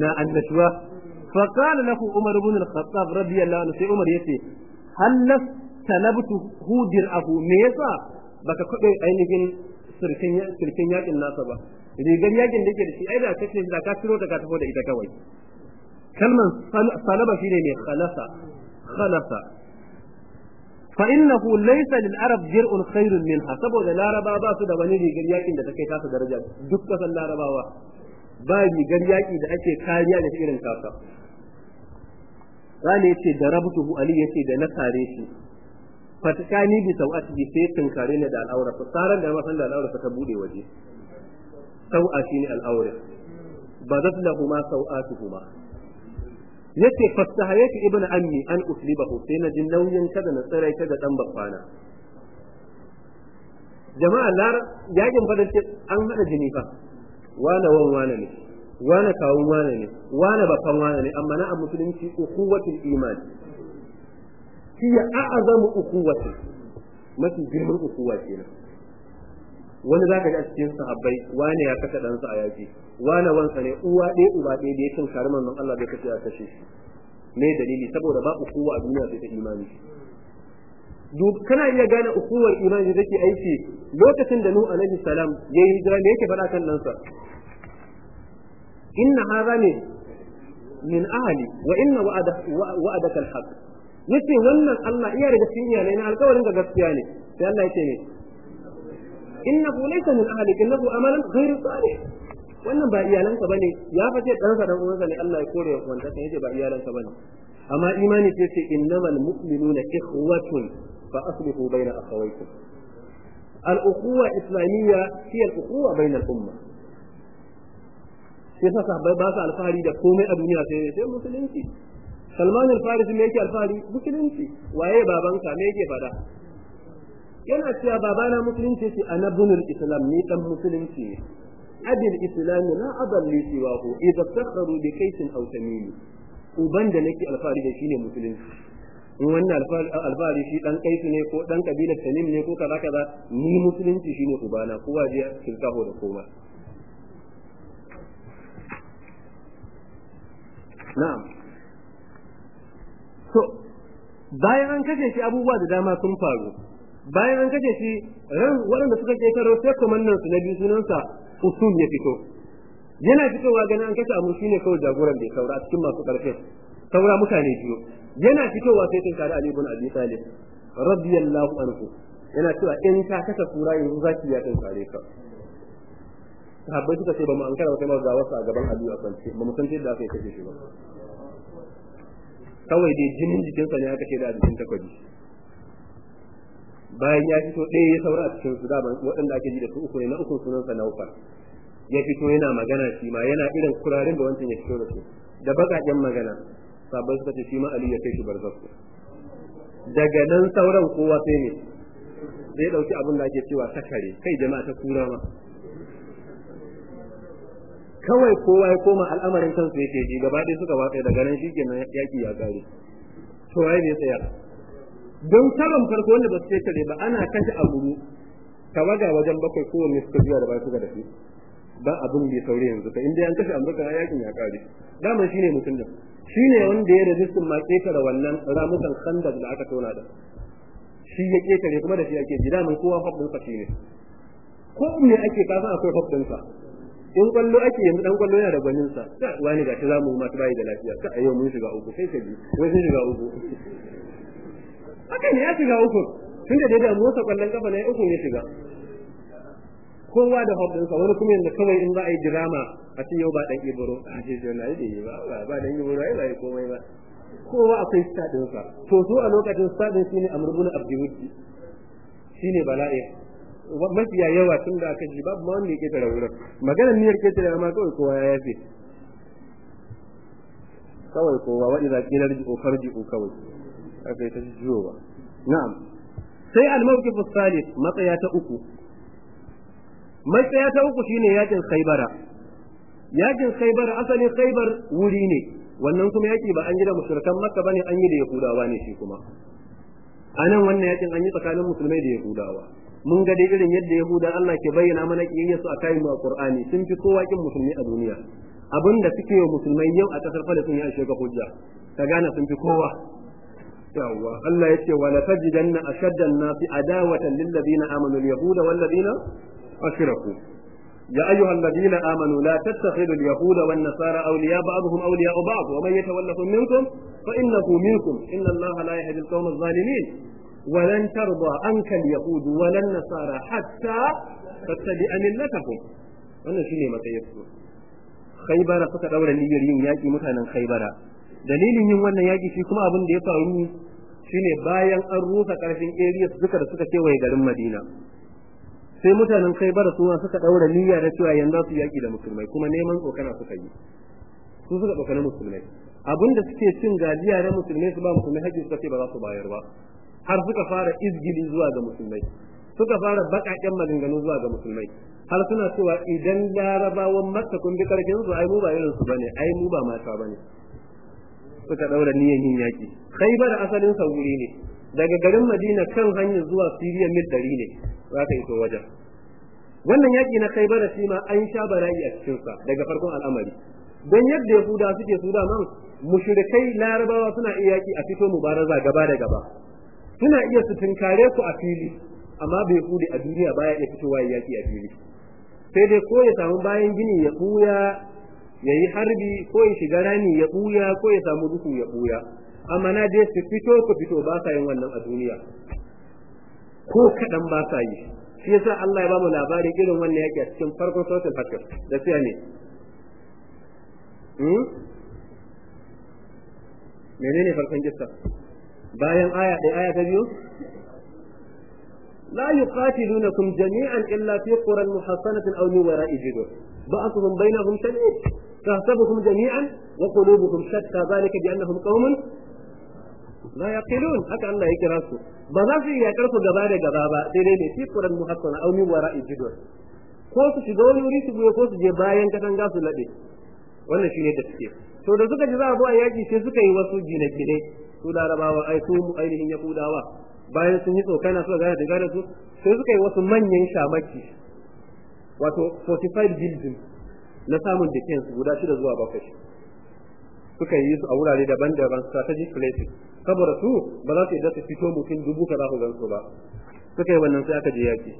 نا النشوة فقال له عمر بن الخطاب رضي الله عنه في عمر يتي هل تلبته درعه ميسا baka kwabe ainihin sirkin yakin nasa ba rigar yakin da yake da shi ai da kace da ka tiro ta ka tafi da ita kawai kalman salaba shine ne khalasa khalasa. Fa innahu laysa lil arab jir'un khairun minha saboda laraba ba su da wani rigar yaƙin da take kasa daraja. Duk kasan larabawa ba rigar yaki da ake kariya da irin kasa Rani ya ce da rabtuhu Ali ya ce da na sare shi. Fatakani bi sau'ati sai tunkare ni da al'aura tsaran da masan da al'aura ta buɗe waje. Sau'a shine al'aura badat lahuma sau'atuhuma ya ce fastahayatu ibnu ammi an uslibahu. Sai na jin nauyin kada na tsirai kada dan babbana. Jama'a lar yaƙin fadar ce an hada jini fa. Wane wan wane ne? Wane kawun wane ne? Wane bakan wane ne? Amma na musulunci ukuwatul iman. Hiya a'zamu ukuwati mafi girman ukuwa kenan. Wani zaka ji a cikin sahabbai wane ya kashe ɗansa a yaki wane wansa ne uwa ɗaya uba ɗaya da ya cin kare manzon Allah bai kashe a kashe shi. Me dalili? Saboda ba ukuwa a duniya sai ta imani. Duk kana iya gane ukuwar imani da take aiki lokacin da Nuhu alaihi salam ya yi hijira me yake faɗa kan ɗansa? Inna hadha ne min ahli wa inna wa'adaka al-haq. Yace wannan Allah iya daga cikin iyalai na alƙawarin ga gaskiya ne. Sai Allah ya ce ne innahu laysa min ahlik innahu amalan ghayru salih wannan ba iyalanka ba ne. Ya fice dan sa dan uwansa ne Allah ya kore wanda sai ya ce ba iyalanka ba ne. Amma imani ce ce innamal mu'minuna ikhwatun fa aslihu bayna akhawaykum. Al-ukhuwa islamiyya hiya al-ukhuwa bayna al-umma. Sai sa sahabbai ba su alfahari da komai a duniya sai sai musulunci. Salman al-Farisi me yake alfahari? Musulunci. Waye babanka me yake fada yana cewa babana musulunci ce ana bunul islam ni dan musulunci ne. Adil islam la adal li siwahu idza takharu bi kaisin aw tamim. Uban da nake alfahari da shine musulunci. In wannan alfahari shi dan kaisu ne ko dan kabilar tamim ne ko kaza kaza ni musulunci shine ubana kowa je tilkaho da kowa na'am. To bayan an kashe shi abubuwa da dama sun faru. Bayan an kashe shi ran waɗanda suka ƙetaro sai kwamannan su na biyu sunansa usul ya fito. Yana fitowa ganin an kashe amu shine kawai jagoran da ya saura a cikin masu ƙarfin saura mutane biyu. Yana fitowa sai tun kare Ali ibn Abi Talib radiyallahu anhu. Yana cewa in ka kasa kura yanzu zaki ya tun kare ka. Sahabbai suka ce ba mu an kara wata ga wasu a gaban Aliyu a kwance. Ba mu san yadda aka yi kashe shi ba. Kawai dai jinin jikinsa ne aka ce da jikin takwabi bayan ya fito ɗaya ya saura a cikin su daban waɗanda ake ji da su uku ne na uku sunansa Naufal. Ya fito yana magana shi ma yana irin kurarin da wancan ya fito da su da baƙaƙen magana. Sabai suka ce shi ma Ali ya kai shi barzakku daga nan sauran kowa sai ne sai ɗauki abin da ake cewa sakare kai jama'a ta kura ma. Kawai kowa ya koma al'amarin kansu yake ji gaba ɗaya suka watsa daga nan shikenan yaki ya kare to ne tsaya? Don karon farko wanda ba su tare ba ana kashe a guru tawaga wajen bakwai kowanne suka biya da baya suka dafi ba abin bai saure yanzu ka inda an kashe amurka a yaƙin ya kare daman shine mutum da shine wanda ya rajistin ma ƙetare wannan ramukan khandak da aka tona da. Shi ya ƙetare kuma da shi ake ji. Daman kowa hab ɗinsa shi ne. Ko me ake kasa akwai hab ɗinsa. In ƙwallo ake yanzu dan ƙwallo yana da gwanin sa wani gashi za mu ma ta bai da lafiya. Ka ayo mun shiga uku kai ka ji. Wai shiga uku. Haka ne ya shiga uku. Tun da da motsa ƙwallon kafa ne uku ya shiga. Kowa da hobbinsa wani kuma yanzu kawai in za a yi drama a ce yau ba dan ibro a ce ce na yi ba ba dan ibro ai ba komai ba. Kowa akwai stadin sa to su a lokacin stadin shine amrubun abdiwudi shine bala'i. Mafiya yawa tun da aka ji babu ma wanda yake tare wurin. Maganar niyyar ke ma kawai kowa ya yafe. Kawai kowa wa idza qila rji'u farji'u kawai. Aka yi ta jiyowa na'am. Sai al-mawqif as-salis matsaya ta uku. Matsaya ta uku shine yaƙin khaybara. Yakin khaybara asalin khaybar wuri ne. Wannan kuma yaki ba an yi da mushrikan makka ba ne an yi da yahudawa ne shi kuma. Anan wannan yaƙin an yi tsakanin musulmai da yahudawa. Mun ga dai irin yadda yahuda Allah ke bayyana mana kiyayya su a kayan mu Qur'ani. Sun fi kowa kin musulmi a duniya. Abinda suke wa musulmai yau a ƙasar Palestine ya ishe ga hujja. Ka gane sun fi kowa. yawwa Allah ya ce wala tajidanna ashadda an-nasi adawatan lil ladina amanu al-yahuda wal ladina ashraku يا أيها الذين آمنوا لا تتخذوا اليهود والنصارى أولياء بعضهم أولياء بعض ومن يتولهم منكم فإنه منكم إن الله لا يهدي القوم الظالمين ولن ترضى عنك اليهود ولا النصارى حتى تتبع ملتهم wannan shine matsayin su khaybara suka daura niyyar yin yaki mutanen khaybara Dalilin yin wannan yaki shi kuma abin da ya faru shine bayan an rusa ƙarfin areas duka da suka kewaye garin Madina. Sai mutanen khaybara su suka daura niyya da cewa yanzu su yaki da musulmai kuma neman tsokana suka yi. Su suka tsokana musulmai. Abinda suke cin gajiya na musulmai su ba musulmai haƙƙi suka ce ba za su bayar ba. Har suka fara izgili zuwa ga musulmai. Suka fara baƙaƙen maganganu zuwa ga musulmai. Har suna cewa idan larabawan makka kun bi ƙarfin su ai mu ba irin su ba ne ai mu ba mata ba ne. Suka daura niyyar yin yaki. Khaybar asalin sauri ne. Daga garin madina kan hanyar zuwa siriya mil ɗari ne. Za ka iso wajen. Wannan yaki na khaybar shi ma an sha bala'i a cikin sa daga farkon al'amari. Don yadda yahuda suke su da man mushrikai larabawa suna iya yaki a fito mubaraza gaba da gaba. Suna iya su tunkare ku a fili amma bai hude a duniya baya iya fitowa ya yaki a fili. Sai dai ko ya samu bayan gini ya buya ya yi harbi ko ya shiga rami ya buya ko ya samu duhu ya buya amma na dai su fito ku fito ba sa yin wannan a duniya ko kaɗan ba sa yi shi yasa Allah ya ba mu labarin irin wannan yaki a cikin farkon suratul fatir da sai ne menene farkon kissa bayan aya ɗaya aya ta biyu لا يقاتلونكم جميعا إلا في قرى محصنة أو من وراء جدر بأسهم بينهم شديد تحسبهم جميعا وقلوبهم شتى ذلك بأنهم قوم لا يقلون هكا الله يكراسه بذلك يكرسوا جبار جبابا سيريني في قرى محصنة أو من وراء جدر ko su shiga wani wuri su ko su je bayan katanga su laɗe wannan shine da suke to da suka ji za a zo a yaƙi sai suka yi wasu gine-gine su larabawa ai su ainihin yahudawa bayan sun yi tsokana suka gane da su sai suka yi wasu manyan shamaki wato 45 building na samun defense guda shida zuwa bakwai. Suka yi su a wurare daban-daban strategic places. Saboda su ba za su yadda su fito mutum dubu ka za ku gan su ba. Suka yi wannan sai aka je yaki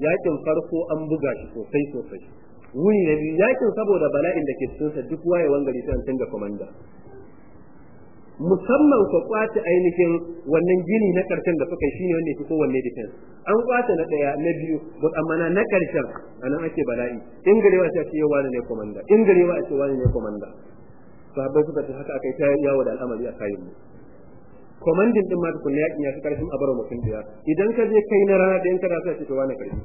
yaƙin farko an buga shi sosai sosai. Wuni na biyu yaƙin saboda bala'in da ke cikinsa duk wayewan gari sai an canza komanda musamman ku ƙwace ainihin wannan gini na ƙarshen da suka yi shine wanda yake kowanne defense. An ƙwace na ɗaya na biyu but amma na na ƙarshen a nan ake bala'i. In garewa sai ce wani ne komanda in garewa ce wani ne komanda sahabbai suka ce haka akai ta yawo da al'amari a kayan mu. Komandin din ma tukun yaƙin ya fi ƙarfin a bar mutum ɗaya idan ka je kai na rana ɗayan kada sai ce to wani ƙarfi?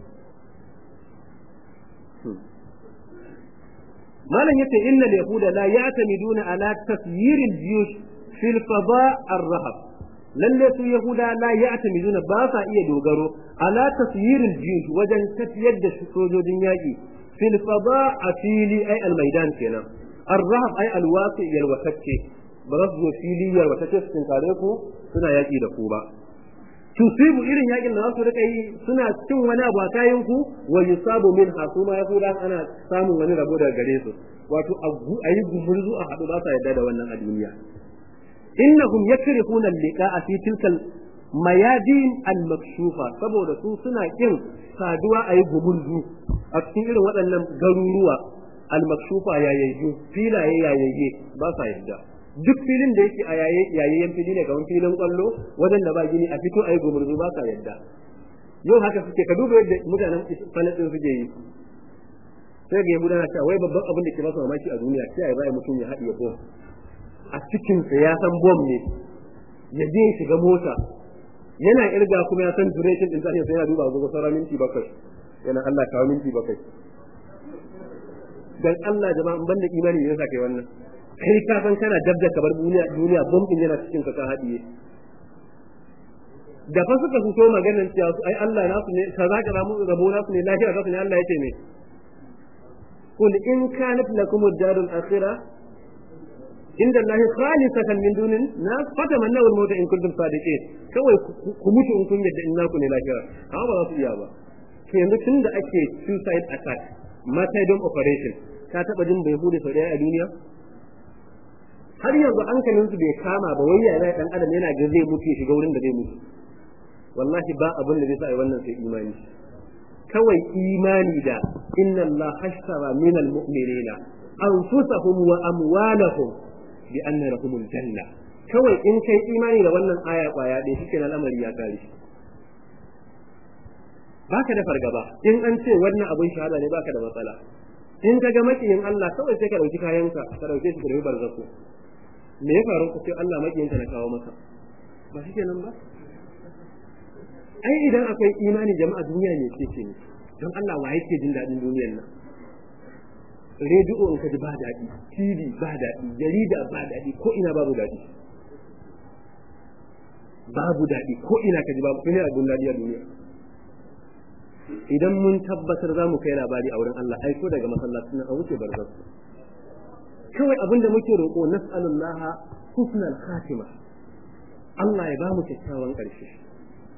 Malam ya ce innal yahuda la ya'tamiduna ala tasyiril jiyush fil fada ar-rahab. Lalle su yahuda la ya'tamiduna ba sa iya dogaro. Ala tasyiril jiyush wajen tafiyar da sojojin yaki fil fada a fili ay al-maidan kenan. Ar-rahab ay al-wasi yalwatacce. Ba za su zo fili yalwatacce su tinkare ku suna yaki da ku ba. Tusibu irin yaƙin da za su riƙa yi suna cin wani abu a kayan ku wa yusabu min hasuma ya kula ana samun wani rabo daga gare su. Wato a yi gumurzu a haɗu ba sa yadda da wannan a duniya. Innahum yakrihuna al-liqa'a fi tilka mayadin al-makshufa saboda su suna kin saduwa a yi gumurzu a cikin irin waɗannan garuruwa al-makshufa yayayyu filaye yayayye ba sa yadda duk filin da yake a yaye yayayyen fili ne kamar filin ƙwallo wajen da ba gini a fito ayi gumurzu ba sa yadda yau haka suke ka duba yadda mutanen Falastin suke yi sai ga yahuda na cewa wai babban abin da ke ba su mamaki a duniya sai ai bai mutum ya haɗiye bom a cikinsa ya san bom ne. Ya je shiga mota. Yana irga kuma ya san duration din zai sai yana duba gogo sauran minti bakwai. Yana Allah kawo minti bakwai. Dan Allah jama'an banda imani ne yasa kai wannan? Kai ka san kana dabda kabar duniya duniya bom din yana cikin ka ka hadiye da fa suka fito maganar cewa ai Allah nasu ne kaza kaza ramu rabo nasu ne lafiya nasu ne Allah yake ne kun in kanat lakum ad-darul akhirah inda Allah khalisatan min dunin na fata manna wal mauta in kuntum sadiqin. Kawai ku mutu in kun yadda in naku ne lafiya amma ba za su iya ba. To yanzu tun da ake suicide attack mata operation ka taba jin bai hude sau a duniya? Har yanzu hankalin su bai kama ba wai yana dan adam yana ga zai mutu ya shiga da zai mutu? Wallahi ba abin da zai sa wannan sai imani. Kawai imani da inna allaha hashtara min bi anna lahum aljanna kawai in kai imani da wannan aya ƙwaya ɗaya shi kenan al'amari ya kare. Baka da fargaba. In an ce wannan abin shahada ne baka da matsala. In ka ga makiyin Allah kawai sai ka ɗauki kayanka ka ɗauke shi da barzaku. Me ya faru? Ku sai Allah makiyinka na kawo maka ba shi kenan ba? Ai idan akwai imani jama'a duniya ne ce ce don Allah wa yake jin daɗin duniyar nan? Rediyo in ka ji ba daɗi tv ba daɗi jarida ba daɗi ko ina babu daɗi. Babu daɗi ko ina ka ji babu kuma abun daɗi a duniya. Idan mun tabbatar za mu kai labari a wurin Allah aiko daga masallacin a wuce barzan kawai abin da muke roƙo nas'alullaha husnal khatima Allah ya ba mu kyakkyawan ƙarshe.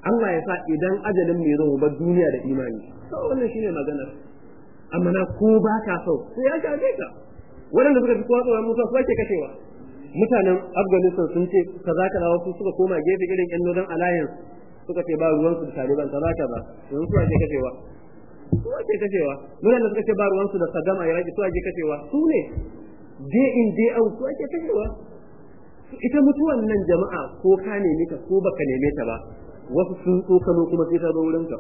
Allah ya sa idan ajalin mai zo bar duniya da imani. To wannan shine maganar. Amma na ko ba ka so sai ya shafe ka. Waɗanda suka fi kowa tsoron mutuwa su ake kashewa. Mutanen afghanistan sun ce kaza kaza wasu suka koma gefe irin yan northern alliance. Suka ce ba ruwansu da taliban kaza kaza. Yanzu su ake kashewa. Su ake kashewa. Mutanen da suka ce ba ruwansu da saddam a iraki su ake kashewa. Su ne. Day in day out su ake kashewa. Ita mutuwan nan jama'a ko ka neme ta ko baka neme ta ba wasu sun tsokano kuma sai ta zo wurinka.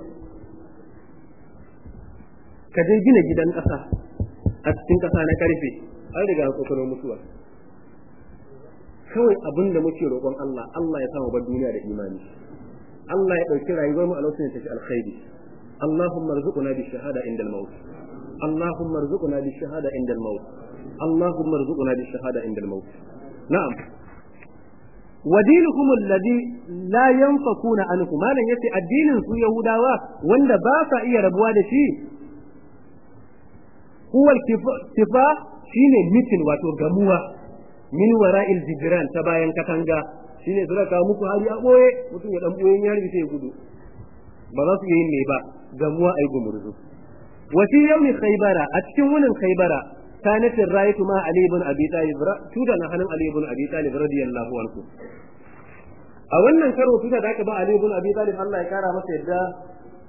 ka je gina gidan ƙasa a cikin ƙasa na karfe an riga an tsokano mutuwa kawai abin da muke roƙon Allah Allah ya samu bar duniya da imani Allah ya ɗauki rayuwar mu a lokacin tafi alkhairi Allahumma rzuqna bi shahada inda al-maut Allahumma rzuqna bi shahada inda al-maut Allahumma rzuqna bi shahada inda al-maut na'am ودينهم الذي لا ينفكون عنه ما لن يتي الدين su yahudawa wanda ba sa iya rabuwa da shi huwa kifa shine mitin wato gamuwa min wara'il jibran ta bayan katanga shine su kawo muku hali a boye mutum ya dan boye ya rubuce ya gudu ba za su yi ne ba gamuwa ai gumurzu wa fi yawmi khaybara a cikin wunin khaybara كانت الراية مع علي بن أبي طالب تودا نحن علي بن أبي طالب رضي الله عنه a wannan karo tuta da aka ba Ali ibn Abi Talib Allah ya kara masa yadda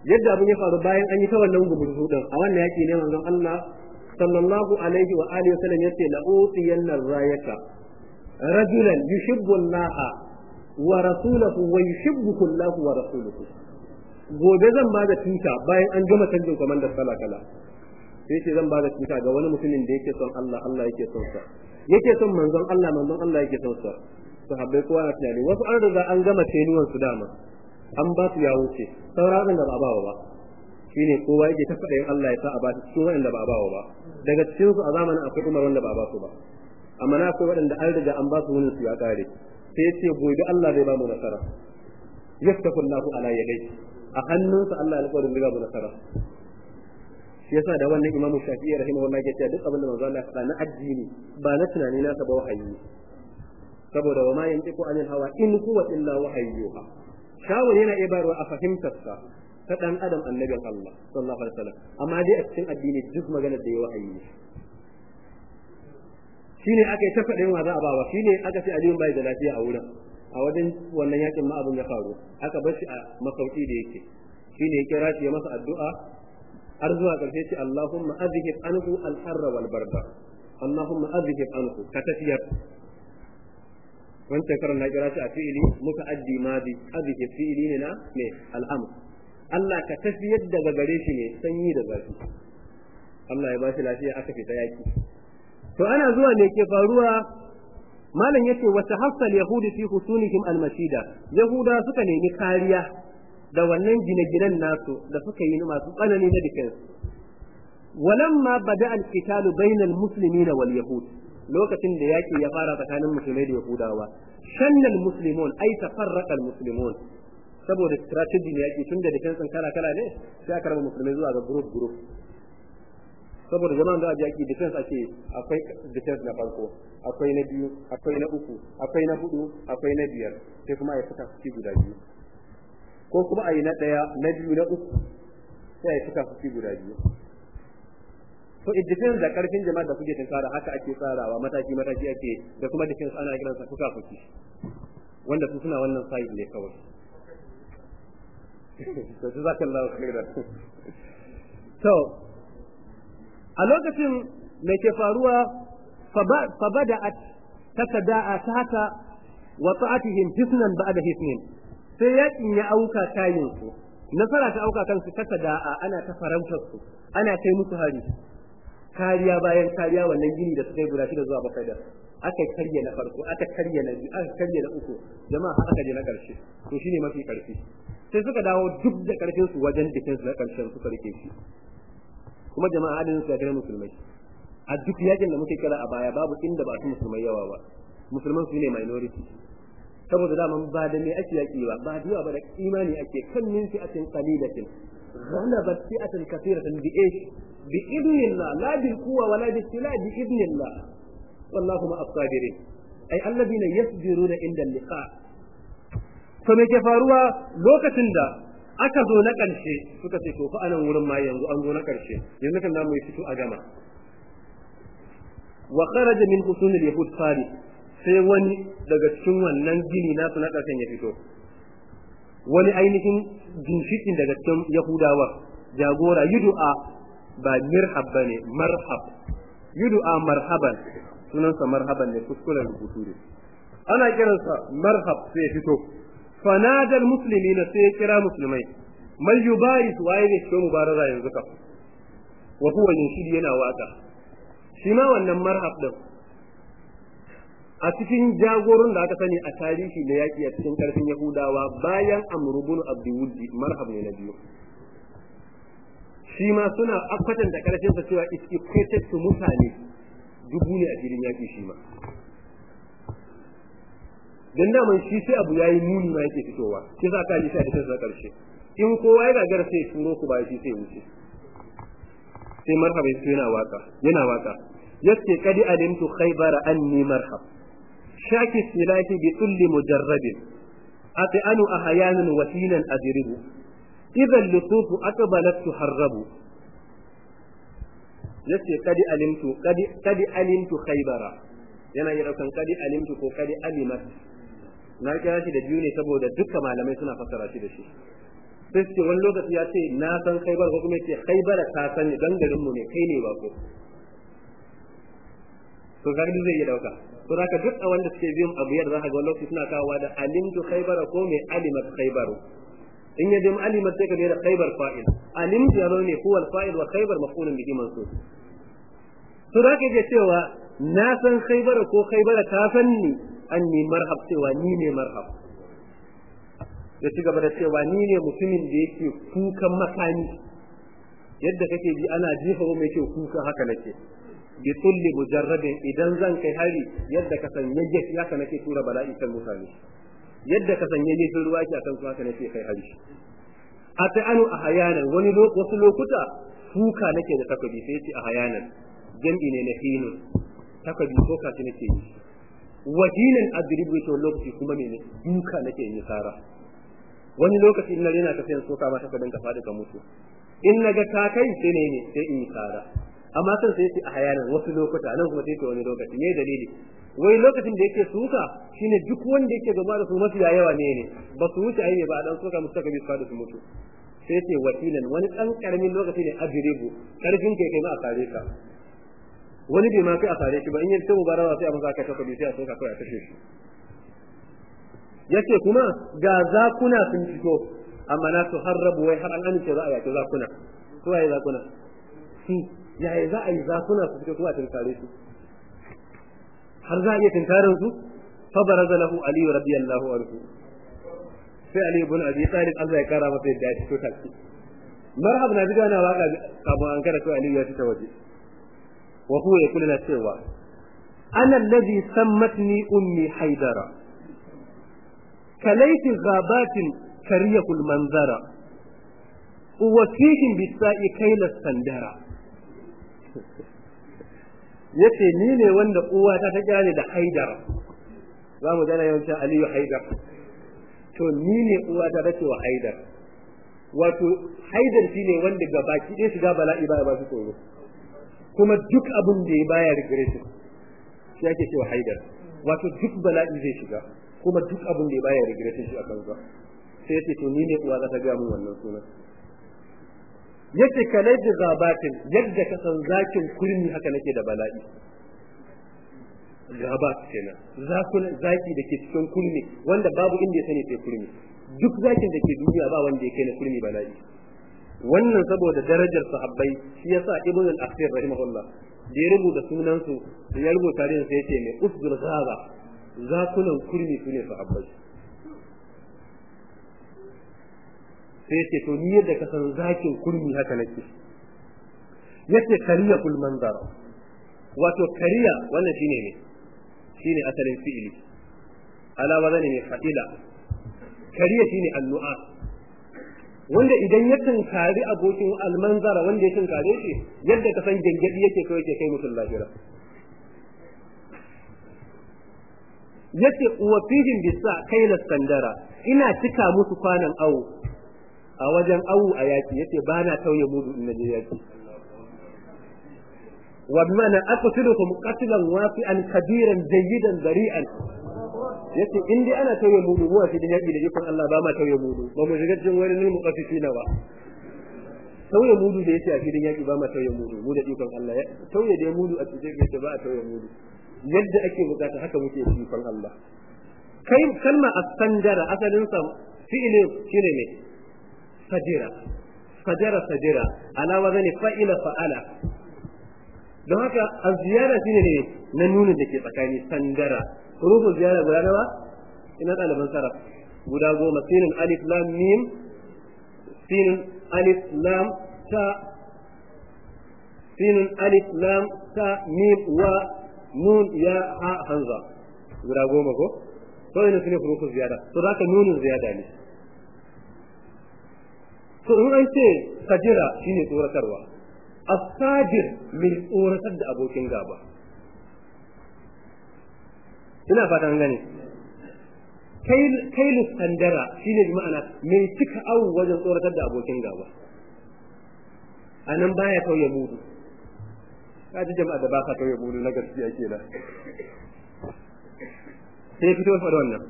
yadda abin ya faru bayan an yi ta wannan gumurzu din a wannan yaki ne manzon Allah sallallahu alaihi wa alihi wasallam ya ce la utiyanna rayaka rajulan yuhibbu Allah wa rasulahu wa yuhibbuhu Allah wa rasuluhu. Gobe zan ba da tuta bayan an gama canjin komandar kala kala sai ce zan ba da tuta ga wani mutumin da yake son Allah Allah yake son sa. Yake son manzon Allah manzon Allah yake son sa. Sahabbai kowa na tunani wasu an riga an gama tenuwan su dama an ba su ya wuce saura da ba ba. Shine kowa yake ta faɗa Allah ya sa a ba su cikin wanda ba a bawa ba. Daga cikin su a zamanin akwai Umar wanda ba a ba su ba. Amma na akwai waɗanda an riga an ba su wani su ya kare sai ya ce gobe Allah zai ba mu nasara. Yastafu Allahu ala yadai a hannunsa Allah ya alƙawarin zai ba mu nasara. Shi yasa da wannan Imam Shafi'i rahimahullah ya ce duk abin da manzo Allah ya faɗa na addini ba na tunani na ba wahayi saboda wa ma yantiqu anil hawa in huwa illa wahayyuha shawar yana iya bayarwa a fahimtar sa ta dan adam annabin Allah sallallahu alaihi wasallam. Amma dai a cikin addini duk maganar da ya wahayi ne. Shine aka yi ta faɗin wa za bawa shine aka ce Aliyu bai da lafiya a wurin. A wajen wannan yaƙin ma abun ya faru. Aka bar shi a masauki da yake. Shine ya kira shi ya masa addu'a. Har zuwa ƙarshe ce Allahumma azhib anhu al-harra wal barda Allahumma azhib anhu. Ka tafiyar. Wancan karan na kira shi a fi'ili muka addi madi. Azhib fi'ili ne na ne al'amr. Allah ka tafiyar daga gare shi ne sanyi da zafi. Allah ya ba shi lafiya aka fita yaki. To ana zuwa ne ke faruwa? Malam ya ce wa tahassal yahudi fi husunihim al-masida. Yahuda suka nemi kariya da wannan gine-ginen nasu da suka yi masu tsanani na defense walamma ba da al-qital bayna al-muslimina wal yahud. Lokacin da yaki ya fara tsakanin musulmai da yahudawa. Shannal muslimun ay tafarraqa al-muslimun saboda strategy ne yaki tun da defense kala kala ne sai aka raba musulmai zuwa ga group group. Saboda jama'an da a yaki defense ake akwai defense na farko akwai na biyu akwai na uku akwai na huɗu akwai na biyar sai kuma ya fita su guda biyu. Ko kuma a na ɗaya na biyu na uku sai ya fita su guda biyu. So it depends da ƙarfin jama'a da kuke tinkara haka ake tsarawa mataki mataki ake da kuma defense ana kiransa fuka fuki wanda su suna wannan side ne kawai. To to a lokacin mai ke faruwa fa bada'at tatada'a tahta wa ta'atihim hisnan ba'da hisnin. Sai yaƙin ya auka kayin su nasara ta auka kansu tatada'a ana ta farautar su ana kai musu hari. Kariya bayan kariya wannan gini da suka yi guda shida zuwa bakwai da. Aka karya na farko aka karya na biyu aka karya na uku jama'a har aka je na ƙarshe to shine mafi ƙarfi sai suka dawo duk da ƙarfin su wajen defense na ƙarshen suka riƙe shi. Kuma jama'a adadin su ya kai musulmai. A duk yaƙin da muke kira a baya babu inda ba su musulmai yawa ba. Musulman su ne minority. Saboda daman ba da me ake yaki ba ba da ba da imani ake kan min fi'atin qalilatin. Ghalabat fi'atan kathiratan bi bi idnillah la bil quwwa wala sila bi idnillah. Wallahu ma as-sabirin ay alladhina yasbiruna inda al-liqa to me ke faruwa lokacin da aka zo na ƙarshe suka ce to fa a nan wurin ma yanzu an zo na ƙarshe yanzu kan za mu yi fito a gama wa kharaja min husun al-yahud sai wani daga cikin wannan gini nasu na ƙarshen ya fito wani ainihin ginshikin daga cikin yahudawa jagora yudu'a ba mirhab ba ne marhab yudu'a marhaban sunansa marhaban ne kuskuren rubutu ne. Ana kiransa marhab sai ya fito. Fanadal muslimina sai ya kira musulmai. Man yubaris waye ne cikin mubaraza yanzu ka wa huwa yunshidi yana waƙa. Shi ma wannan marhab din. A cikin jagorin da aka sani a tarihi da yaƙi a cikin ƙarfin Yahudawa bayan Amr ibn Abdulwuddi marhab ne na biyu. Shi ma suna akwatan da ƙarfin sa cewa is equated to mutane. Dubu ne a filin yaƙi shi ma. Dan da shi sai abu yayi muni ma yake fitowa shi za ka ji sai da kansa ƙarshe. In kowa ya gagara sai turo ku ba shi sai wuce. Sai marhaba yana waƙa yana waƙa ya ce kadi alimtu khaybara anni marhab. Shaki silati bi kulli mujarrabin ati anu ahyanan wasinan adribu idan lutufu aqbalat tuharrabu ya ce kadi alimtu kadi kadi alimtu khaybara. Yana yi ɗaukan kadi alimtu ko kadi alimat. Na kira shi da biyu ne saboda dukkan malamai suna fassara shi da shi. Sai ce wani lokaci ya ce na san khaybar ko kuma ce khaybara ta sani dan garin mu ne kai ne ba ko to ga zai iya ɗauka. To zaka duk a wanda suke biyan abu yadda zaka ga lokaci suna kawowa da alimtu khaybara ko mai alimat khaybaru. In ya jama alimat sai ka da khaybar fa'il. Alimtu yaro ne huwa fa'il wa khaybar maf'ulun bihi mansub to zaka je cewa na san khaybara ko khaybara ta san ni anni marhab cewa ni ne marhab. Ya ci gaba da cewa ni ne mutumin da yake kukan makani yadda kake ji ana jifa mai yake kuka haka nake. Bi kulli mujarrabin idan zan kai hari yadda ka san yayye haka nake tura bala'i kan mutane. Yadda ka san yayye ruwa ki akan haka nake kai hari. Ata anu a hayanan wani wasu lokuta kuka nake da takobi sai ce a hayanan. Jam'i ne na hinun takobi ko ka nake yi. Wahinan adribu to lokaci kuma ne duka nake yi sara wani lokaci in na rena ka sai soka ma takobin ka faɗi ka mutu. In na ga ka kai sai ne ne sai in sara amma san sai ya ce a hayanan wasu lokuta nan kuma sai ya ce wani lokaci. Ne dalili? Wai lokacin da yake suka shine duk wanda yake gaba da su mafi yawa ne ne. Ba su wuce aibe ba dan suka musu kabi su su mutu. Sai ce wakilan wani dan ƙaramin lokaci ne ajribu ƙarfin kai kai ma a sare ka. Wani bai ma kai a sare shi ba in yi ta mubarawa sai a masa ka tafi sai a soka kai a kashe shi. Yace kuma ga zakuna sun fito amma na su harrabu wai har an amince za a yaki zakuna. Ko yayi zakuna? Su. Yaya za a yi zakuna su fito kuma tinkare su? Har za a iya tinkarin su? Fa baraza lahu ali radiyallahu anhu. Sai ali ibn abi talib Allah ya kara masa yadda ya fito take marhab na biga na waƙa kafin an kada to ali ya fita waje. Wa huwa yaqulu na cewa ana alladhi sammatni ummi haidara kalaiti ghabatin kariyakul manzara uwafihim bisa'i kaila sandara ya ce ni ne wanda uwa ta ta ƙyale da haidar za mu gana yawancin aliyu haidar to ni ne uwa ta ta wa haidar wato haidar shi ne wanda gabaki ɗaya shiga bala'i baya ba su tsoro kuma duk abin da ya baya regretin shi ake cewa haidar. Wato duk bala'i zai shiga kuma duk abin da ya baya regretin shi a kansa. Sai ya ce to ni ne uwa za ta ga mun wannan sunan. Yace kalai da zabatin yadda ka san zakin kurmi haka nake da bala'i. Gabat kenan. Zakun zaki da ke cikin kurmi wanda babu inda ya sani sai kurmi. Duk zakin da ke duniya ba wanda ya kai na kurmi bala'i. Wannan saboda darajar sahabbai shi yasa ibn al-akhir rahimahullah da ya rubuta sunan su da ya rubuta tarihin sai ya ce mai usdul ghaba zakunan kurmi su ne sahabbai. Sai ce to ni yadda ka san zakin kurmi haka nake. Yace kariya kul manzara wato kariya wannan shine ne shine asalin fi'ili. Ala wazani ne fa'ila kariya shine annu'a wanda idan ya tunkari abokin almanzara wanda ya tunkare shi yadda ka san gangadi yake kawai ke kai mutum lahira. Yace wa fihim bisa kaila sandara ina cika musu kwanan awo a wajen awu a yaki ya ce ba na tauye mudu in naje yaki wa bi ma'ana aqtulukum qatlan wafi'an kabiran jayyidan bari'an. Ya ce in dai ana tauye mudu mu a cikin yaki da ikon Allah ba ma tauye mudu. Ba mu shiga cikin wani nil muqaffifina ba. Tauye mudu da ya ce a cikin yaki ba ma tauye mudu mu da ikon Allah. Tauye da mudu a cikin yaki ba a tauye mudu. Yadda ake buƙata haka muke da ikon Allah. Kai kalma as-sanjara asalin sa fi'ilin shine ne sajira. Sajara sajira. Ala wazani fa'ila fa'ala. Don haka a ziyara shine ne na nuna da ke tsakani sandara. Hurufin ziyara guda nawa? Ina ɗaliban sarraf. Guda goma. Sinin alif lam mim. Sinin alif lam ta. Sinin alif lam ta mim wa nun ya ha hanza guda goma ko? To ina su ne hurufin ziyada to zaka nunin ziyada ne. To in an ce sajira shine tsoratarwa. Asajir mai tsoratar da abokin gaba. Ina fatan gane. Kailu sandara shine bi ma'ana mai cika awu wajen tsoratar da abokin gaba. A nan baya kauye mudu. Ka ji jama'a da ba ka kauye mudu na gaskiya kenan. Sai fito fa wannan.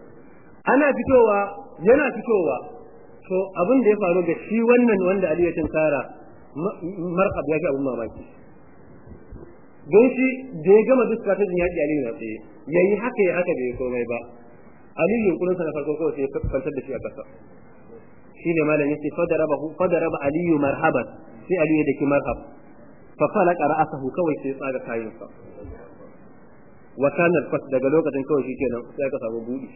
Ana fitowa yana fitowa. To abin da ya faru da shi wannan wanda Ali ya tinkara marhab ya fi abin mamaki. Don shi da ya gama duk strategy yaƙi Ali na tsaye yayi haka ya haka bai komai ba. Ali yunkurin sa na farko kawai sai ya kwantar da shi a ƙasa. Shine malam ya ce fadaraba fadaraba aliyu marhaban. Sai Ali ya daki marhab. Fa falaka ra'asahu kawai sai ya tsaga kayansa wa kana fas daga lokacin kawai shikenan sai aka samu budi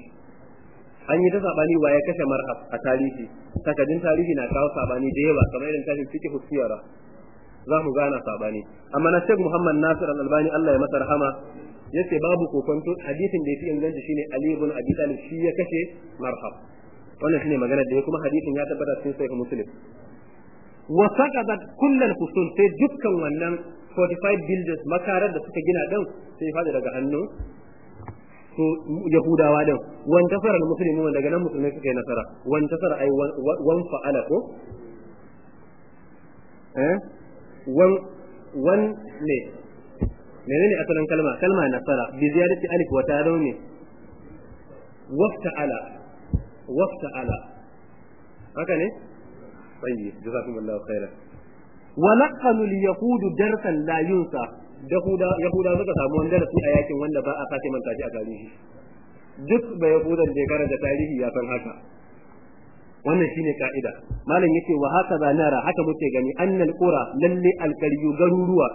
an yi ta saɓani ya kashe marhab a tarihi. Takardun tarihi na kawo saɓani da yawa kamar irin tashin fiqh siyara. Za mu gana saɓani amma na Sheikh Muhammad Nasir Al-Albani Allah ya masa rahama ya ce babu kokonto hadisin da yafi inganci shine Ali ibn Abi Talib shi ya kashe marhab. Wannan shine magana da kuma hadisin ya tabbata cikin Sahih Muslim. Wa saqadat kullal fusul sai dukkan wannan 45 buildings makarar da suka gina din sai fada daga hannu su yahudawa din. Wan tasara musulmi daga nan musulmai suka yi nasara. Wan tasara ai wan fa'ala ko? Eh? Wan wan ne? Menene asalin kalma? Kalma nasara. Bi ziyadati alif wa ta ne wafta ala wafta ala haka ne? Tayyib. Jazakumullahu khairan. Wa laqanu al-yahudu darsan la yunsa. Yahuda yahuda suka samu wani darasi a yaƙin wanda ba a sace manta shi a tarihi. Duk ba yahudan da karanta tarihi ya san haka. Wannan shine ka'ida. Malam ya ce wa haka za nara? Haka muke gani. Annal qura lalle alqaryu garuruwa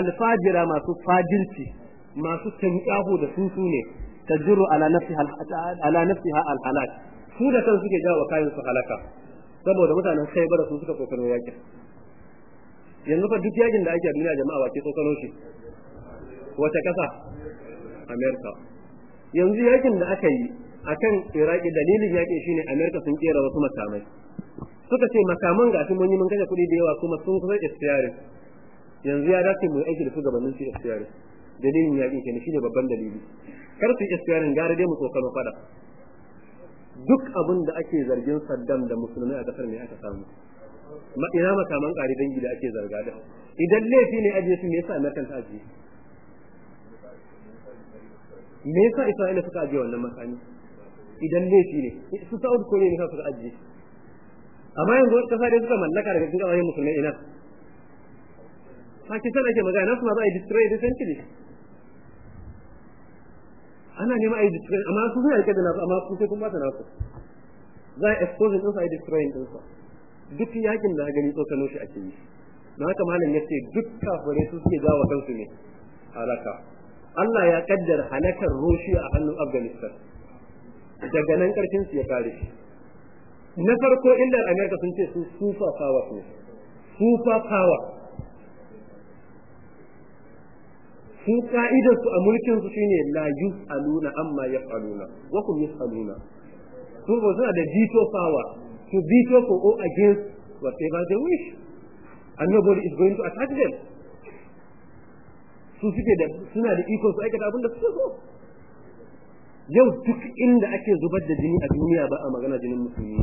alfajira masu fajirci masu tanqahu da susu ne tajru ala nafsiha ala nafsiha alhalak. Su da kan suke jawo kayan su halaka saboda mutanen khaybar su suka kokaro yaƙin yanzu fa duk yaƙin da ake duniya jama'a wace tsokano shi? Wace kasa america yanzu yaƙin da aka yi akan iraki dalilin yaƙin shine america sun kera wasu makamai. Suka ce makaman gashi mun yi mun kashe kuɗi da yawa kuma sun kusa istiyarin yanzu ya dace mu aiki da su gabanin su istiyarin dalilin yaƙin kenan shine babban dalili. Kar su istiyarin gara dai mu tsokano fada duk abin da ake zargin Saddam da musulmai a ƙasar ne aka samu. Ina makaman ƙari dangi da ake zarga da? Idan laifi ne ajiye su me yasa Amerika ta ajiye? Me yasa Isra'ila suka ajiye wannan makami? Idan laifi ne. Su Saudi ko ne suka ajiye. Amma yanzu wata kasa dai suka mallaka daga cikin ƙasashen musulmai ina. Pakistan ake magana nasu ma za a yi destroy recently ana neman a yi destroy amma su suna riƙe da nasu amma su sai kun ba ta nasu. Za a yi exposing ɗinsu a yi destroying ɗinsu. Duk yaƙin da gani tsokano shi ake yi. Haka malam ya ce duk kafirai su suke jawo kansu ne halaka. Allah ya kaddara halakar Russia a hannun Afghanistan. Daga nan ƙarfin su ya kare. Shi na farko inda America sun ce su super power ne. Super power. Su ka'idar su a mulkin su shine la yus'aluna amma yaf'aluna wa kum yus'aluna. Su ba suna da veto power. To veto for or against whatever they wish. And nobody is going to attack them. Su suke da suna da iko su aikata abin da suke so. Yau duk inda ake zubar da jini a duniya ba a magana jinin musulmi.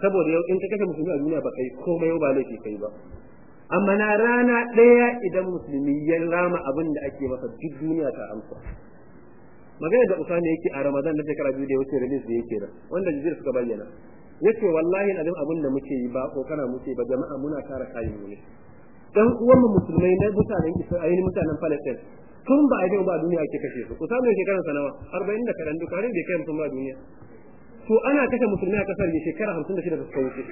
Saboda yau in ka kashe musulmi a duniya ba kai komai ba laifi kai ba. Amma na rana ɗaya idan musulmi ya rama abin da ake masa duk duniya ta amsa. Magana da usani yake a ramadan na shekara biyu da wuce release da yake da wanda jijir suka bayyana. Yace wallahi abin abin da muke yi ba kokana muke ba jama'a muna kare kayan ne. Dan uwanmu musulmai na mutanen Isra'ila mutanen Palestine tun ba a yi ba duniya ake kashe su. Usani ne shekaran sa nawa? 40 da kadan duk harin bai kai mutum ba duniya. To ana kashe musulmai a ƙasar ne shekara 56 da suka wuce.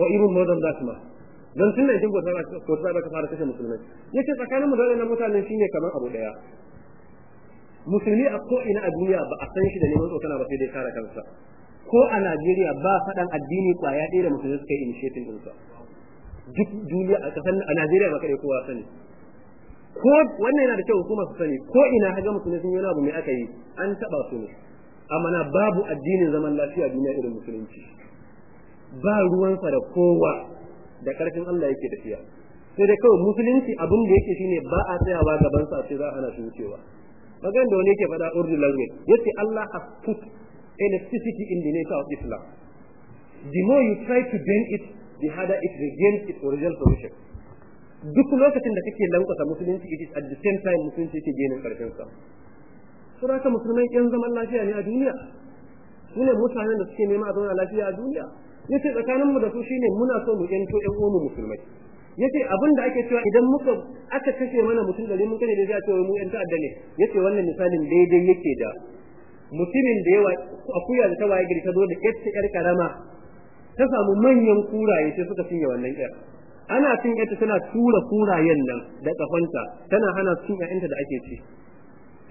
Even more than that ma. Don tun da sai ka fara kashe musulmai. Yace tsakanin mu da wannan mutanen shine kamar abu musulmi a ko ina a duniya ba a san shi da neman tsokana ba sai dai kare kansa. Ko a Najeriya ba faɗan addini ƙwaya ɗaya da musulmi suka yi initiative din sa duk duniya a kasan a Najeriya ba kai kowa sani. Ko wannan yana da kyau hukuma su sani ko ina haga musulmi sun yi abu mai aka yi an taba su ne. Amma na babu addinin zaman lafiya duniya irin musulunci. Ba ruwansa da kowa da ƙarfin Allah yake tafiya. Sai dai kawai musulunci abin da yake shine ba a tsayawa gaban sa sai za a hana shi wucewa. Magan da wani yake faɗa urdu language ya ce Allah has put elasticity in the nature of Islam. The more you try to bend it the harder it regains its original solution duk lokacin da kake lankwasa musulunci it is at the same time musulunci yake genin ƙarfin sa sura ta musulmai yan zaman lafiya ne a duniya. Su ne mutanen da suke nema a zauna lafiya a duniya. Yace tsakaninmu da su shine muna so mu yanto ƴan uwanmu musulmai. Yace abin da ake cewa idan muka aka kashe mana mutum da mun kane da zai ce mu ƴan ta'adda ne. Yace wannan misalin daidai yake da mutumin da yawa akuya da ta waye gari ta zo da ƴar karama ta samu manyan kuraye sai suka cinye wannan ƴar. Ana cin ƴarta tana tura kurayen nan da kafanta tana hana cin ƴaƴanta da ake ci.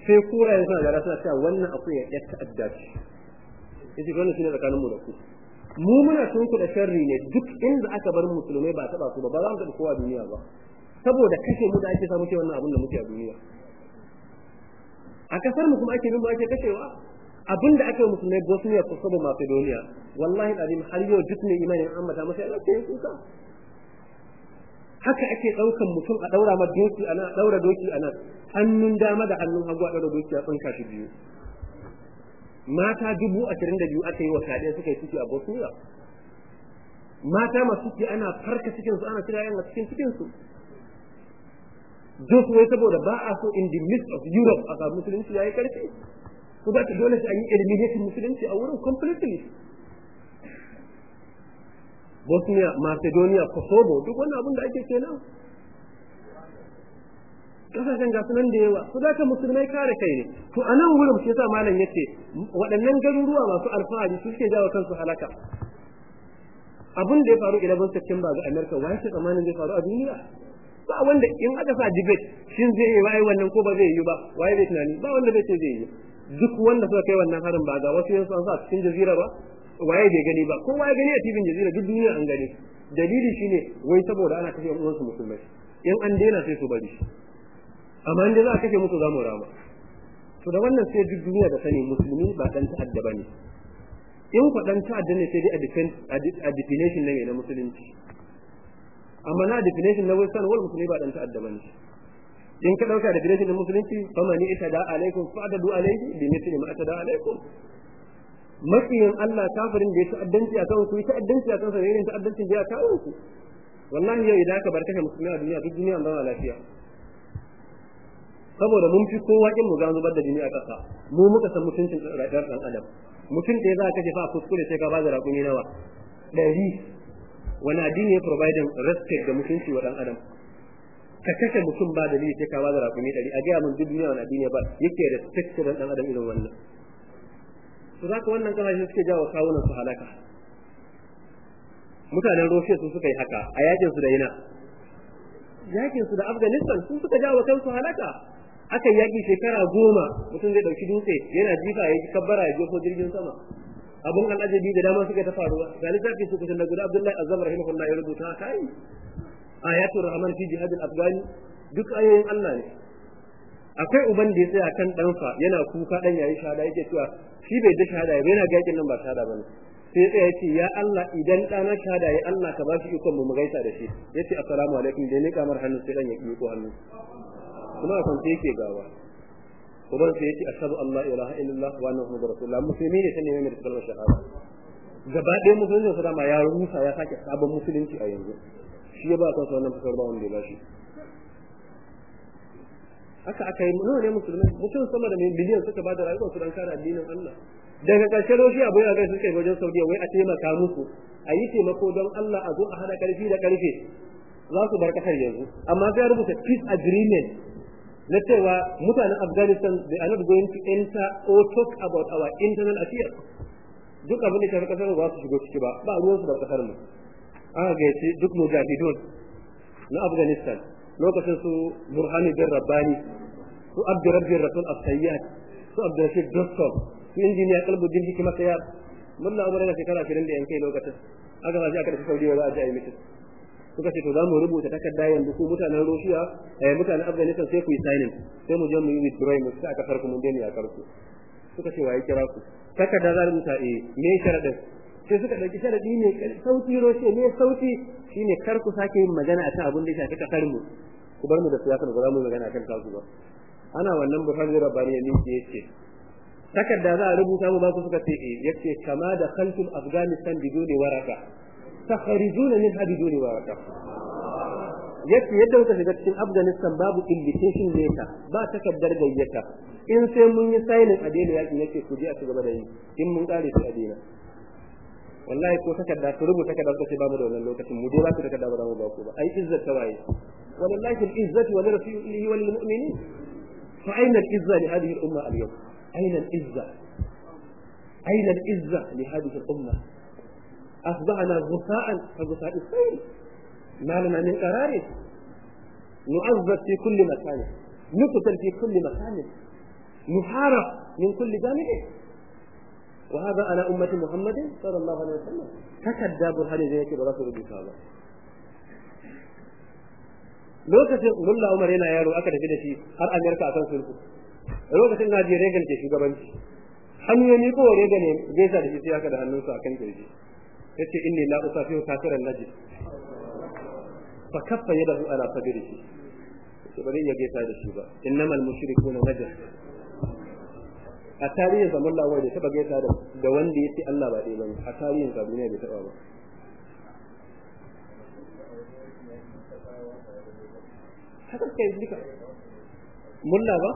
Sai kurayen suna da suna cewa wannan akuya ƴar ta'adda ce. Yace wannan shine tsakaninmu da ku. Mu muna tunku da sharri ne duk inda aka bar musulmai ba taba su ba ba za mu taɓa kowa duniya ba. Saboda kashe mu da ake samu ce wannan abin da muke a duniya. A ƙasar mu kuma ake bin mu ake kashewa. Abin da aka musulmai Bosnia ko saboda Macedonia wallahi azim har yau duk ne imanin an mata masa yana ce kuka. Haka ake ɗaukan mutum a daura ma doki ana daura doki ana hannun dama da hannun hagu a daura doki a tsinka shi biyu mata dubu ashirin da biyu aka yi wa kaɗe suka yi ciki a Bosnia. Mata masu ciki ana farka cikinsu ana cira yan a cikin cikinsu. Duk wai saboda ba a so in the midst of Europe a musulunci ya yi ƙarfi. Ku ba ta dole sai an yi eliminating musulunci a wurin completely. Bosnia Macedonia Kosovo duk wannan abin da ake kenan. Kasashen gasu nan da yawa. Su da musulmai kare kai ne. To a nan wurin shi yasa malam ya ce waɗannan garuruwa masu alfahari su suke jawo kansu halaka. Abin da ya faru 11 September ga America wai shi tsamanin zai faru a duniya? Ba wanda in aka sa debate shin zai yi wai wannan ko ba zai yi ba wai bai tunani? Ba wanda bai ce zai yi. Duk wanda suka kai wannan harin ba ga wasu yansu an sa cikin jazira ba. Waye bai gani ba? Kowa ya gani a tibin jazira duk duniya an gani. Dalili shine wai saboda ana kashe uwansu musulmai. In an daina sai su bari amma in za a kashe musu za mu rama. To da wannan sai duk duniya da sani musulmi ba dan ta'adda ba ne in ku dan ta'adda ne sai dai a definition ne na musulunci. Amma na definition na western world musulmi ba dan ta'adda ba ne in ka ɗauka definition na musulunci fama ni ita da alaikum fa'adadu alaihi bi mithli ma atada alaikum makiyin Allah kafirin da ya ta'addanci a kan ku yi ta'addanci a kan sa irin ta'addancin da ya kawo ku. Wallahi yau idan aka bar musulmi a duniya duk duniya zama lafiya. Saboda mun fi kowa kin mu ga zubar da jini a ƙasa. Mu muka san mutuncin rayuwar dan adam. Mutum da za ka kashe fa kuskure sai ka ba da raƙumi nawa? Ɗari. Wani addini ya providing respect da mutunci wa dan adam? Ka kashe mutum ba dalili sai ka ba da raƙumi ɗari. A gaya mun duk duniya wani addini ba yake respect da dan adam irin wannan. To za ka wannan ƙasashe suke jawo kawunan su halaka. Mutanen Russia su suka yi haka a yaƙin su da yana yaƙin su da Afghanistan su suka jawo kansu halaka. Aka yaki shekara goma mutum zai ɗauki dutse yana jifa ya kabbara ya jefo jirgin sama. Abun al'ajabi da dama suka ta faruwa. Ga lissafi su kusan da guda Abdullahi Azam rahimahullah ya rubuta kai ayatul rahman fi jihad al-afghani duk ayoyin Allah ne. Akwai uban da ya tsaya kan ɗansa yana kuka ɗan yayi shahada yake cewa shi bai da shahada ba yana gakin nan ba shahada ba ne sai ya tsaya ce ya Allah idan ɗana shahada ya Allah ka ba shi ikon mu gaisa da shi. Yace assalamu alaikum da ne kamar hannu sai dan ya ko hannu. Kuma a kwance yake gawa. Uban sai ya ce ashhadu an la ilaha illallah wa anna muhammadar rasulullah. Musulmi ne sai ne mai kalmar shahada. Gaba ɗaya musulunci sa dama ya rusa ya sake sabon musulunci a yanzu. Shi ya ba kansa wannan fasar ba wanda ya bashi haka aka yi nawa ne musulmai? Mutum sama da miliyan suka ba da rayuwar su dan kare addinin Allah. Daga ƙarshe roshi abu ya gaisa suka yi wajen Saudiya wai a taimaka musu a yi taimako don Allah a zo a hada ƙarfi da ƙarfe za su bar ƙasar yanzu. Amma sai rubuta peace agreement na cewa mutanen Afghanistan they are not going to enter or talk about our internal affairs. Duk abin da shafi ƙasar ba su shigo ciki ba. Ba ruwan su da ƙasar mu. Aka gaice duk mujahidun na Afghanistan. Lokacin su burhani bin rabbani su abdurrabbi rasul as-sayyad su abdurrashid dostop su injiniya kalbuddin hikima sayar mulla umar yana shekara 20 da yankai lokacin aka zaji aka tafi saudiya za a ji a yi mitin suka ce to za mu rubuta takarda yanzu ku mutanen Russia eh mutanen Afghanistan sai ku yi signing sai mu je mu yi withdrawing mu sai aka farko mun daina ya karku suka ce waye kira ku takarda za rubuta eh me sharadin sai suka ɗauki sharadi ne sauti Russia ne sauti shine kar ku sake yin magana akan abin da ya shafi ƙasar mu ku bar mu da siyasa ba za mu magana akan kasu ba. Ana wannan Buhari Rabbani ne ya ce takarda za a rubuta mu ba ku suka ce eh ya ce kama da khaltul Afghanistan biduni waraka takharijuna min biduni waraka. Yace yadda muka shiga cikin Afghanistan babu invitation letter ba takardar gayyata. In sai mun yi signing a daina yaki yake ku je a cigaba da yi. In mun kare su a daina. Wallahi ko takarda su rubuta takarda suka ce babu da wannan lokacin mu dai ba su takarda ba za mu ba ku ba. Ai izzat tawaye ولله العزة ولرسوله وللمؤمنين. فأين العزة لهذه الأمة اليوم؟ أين العزة؟ أين العزة لهذه الأمة؟ أصبحنا غثاء كغثاء السيل. ما لنا من قرار؟ نعذب في كل مكان. نقتل في كل مكان. نحارب من كل جانب. وهذا على أمة محمد صلى الله عليه وسلم. تكدى برهان زيك برسول الله. Lokacin mulla umar yana yaro aka tafi da shi har amerika akan sulhu. Lokacin na je reagan ke shugabanci. Hanyoyi ko reagan ne gaisa da shi sai aka da hannunsa akan ƙirji. Yace inni la usafihu kafiran najis fa kaffa yadahu ala sadrihi. To bari ya gaisa da shi ba. Innamal mushrikuna najas a tarihin zaman lawai da taba gaisa da wanda ya ce Allah ba dai ba ne a tarihin duniya bai taba ba. Haka suka yi duka. Mulla ba?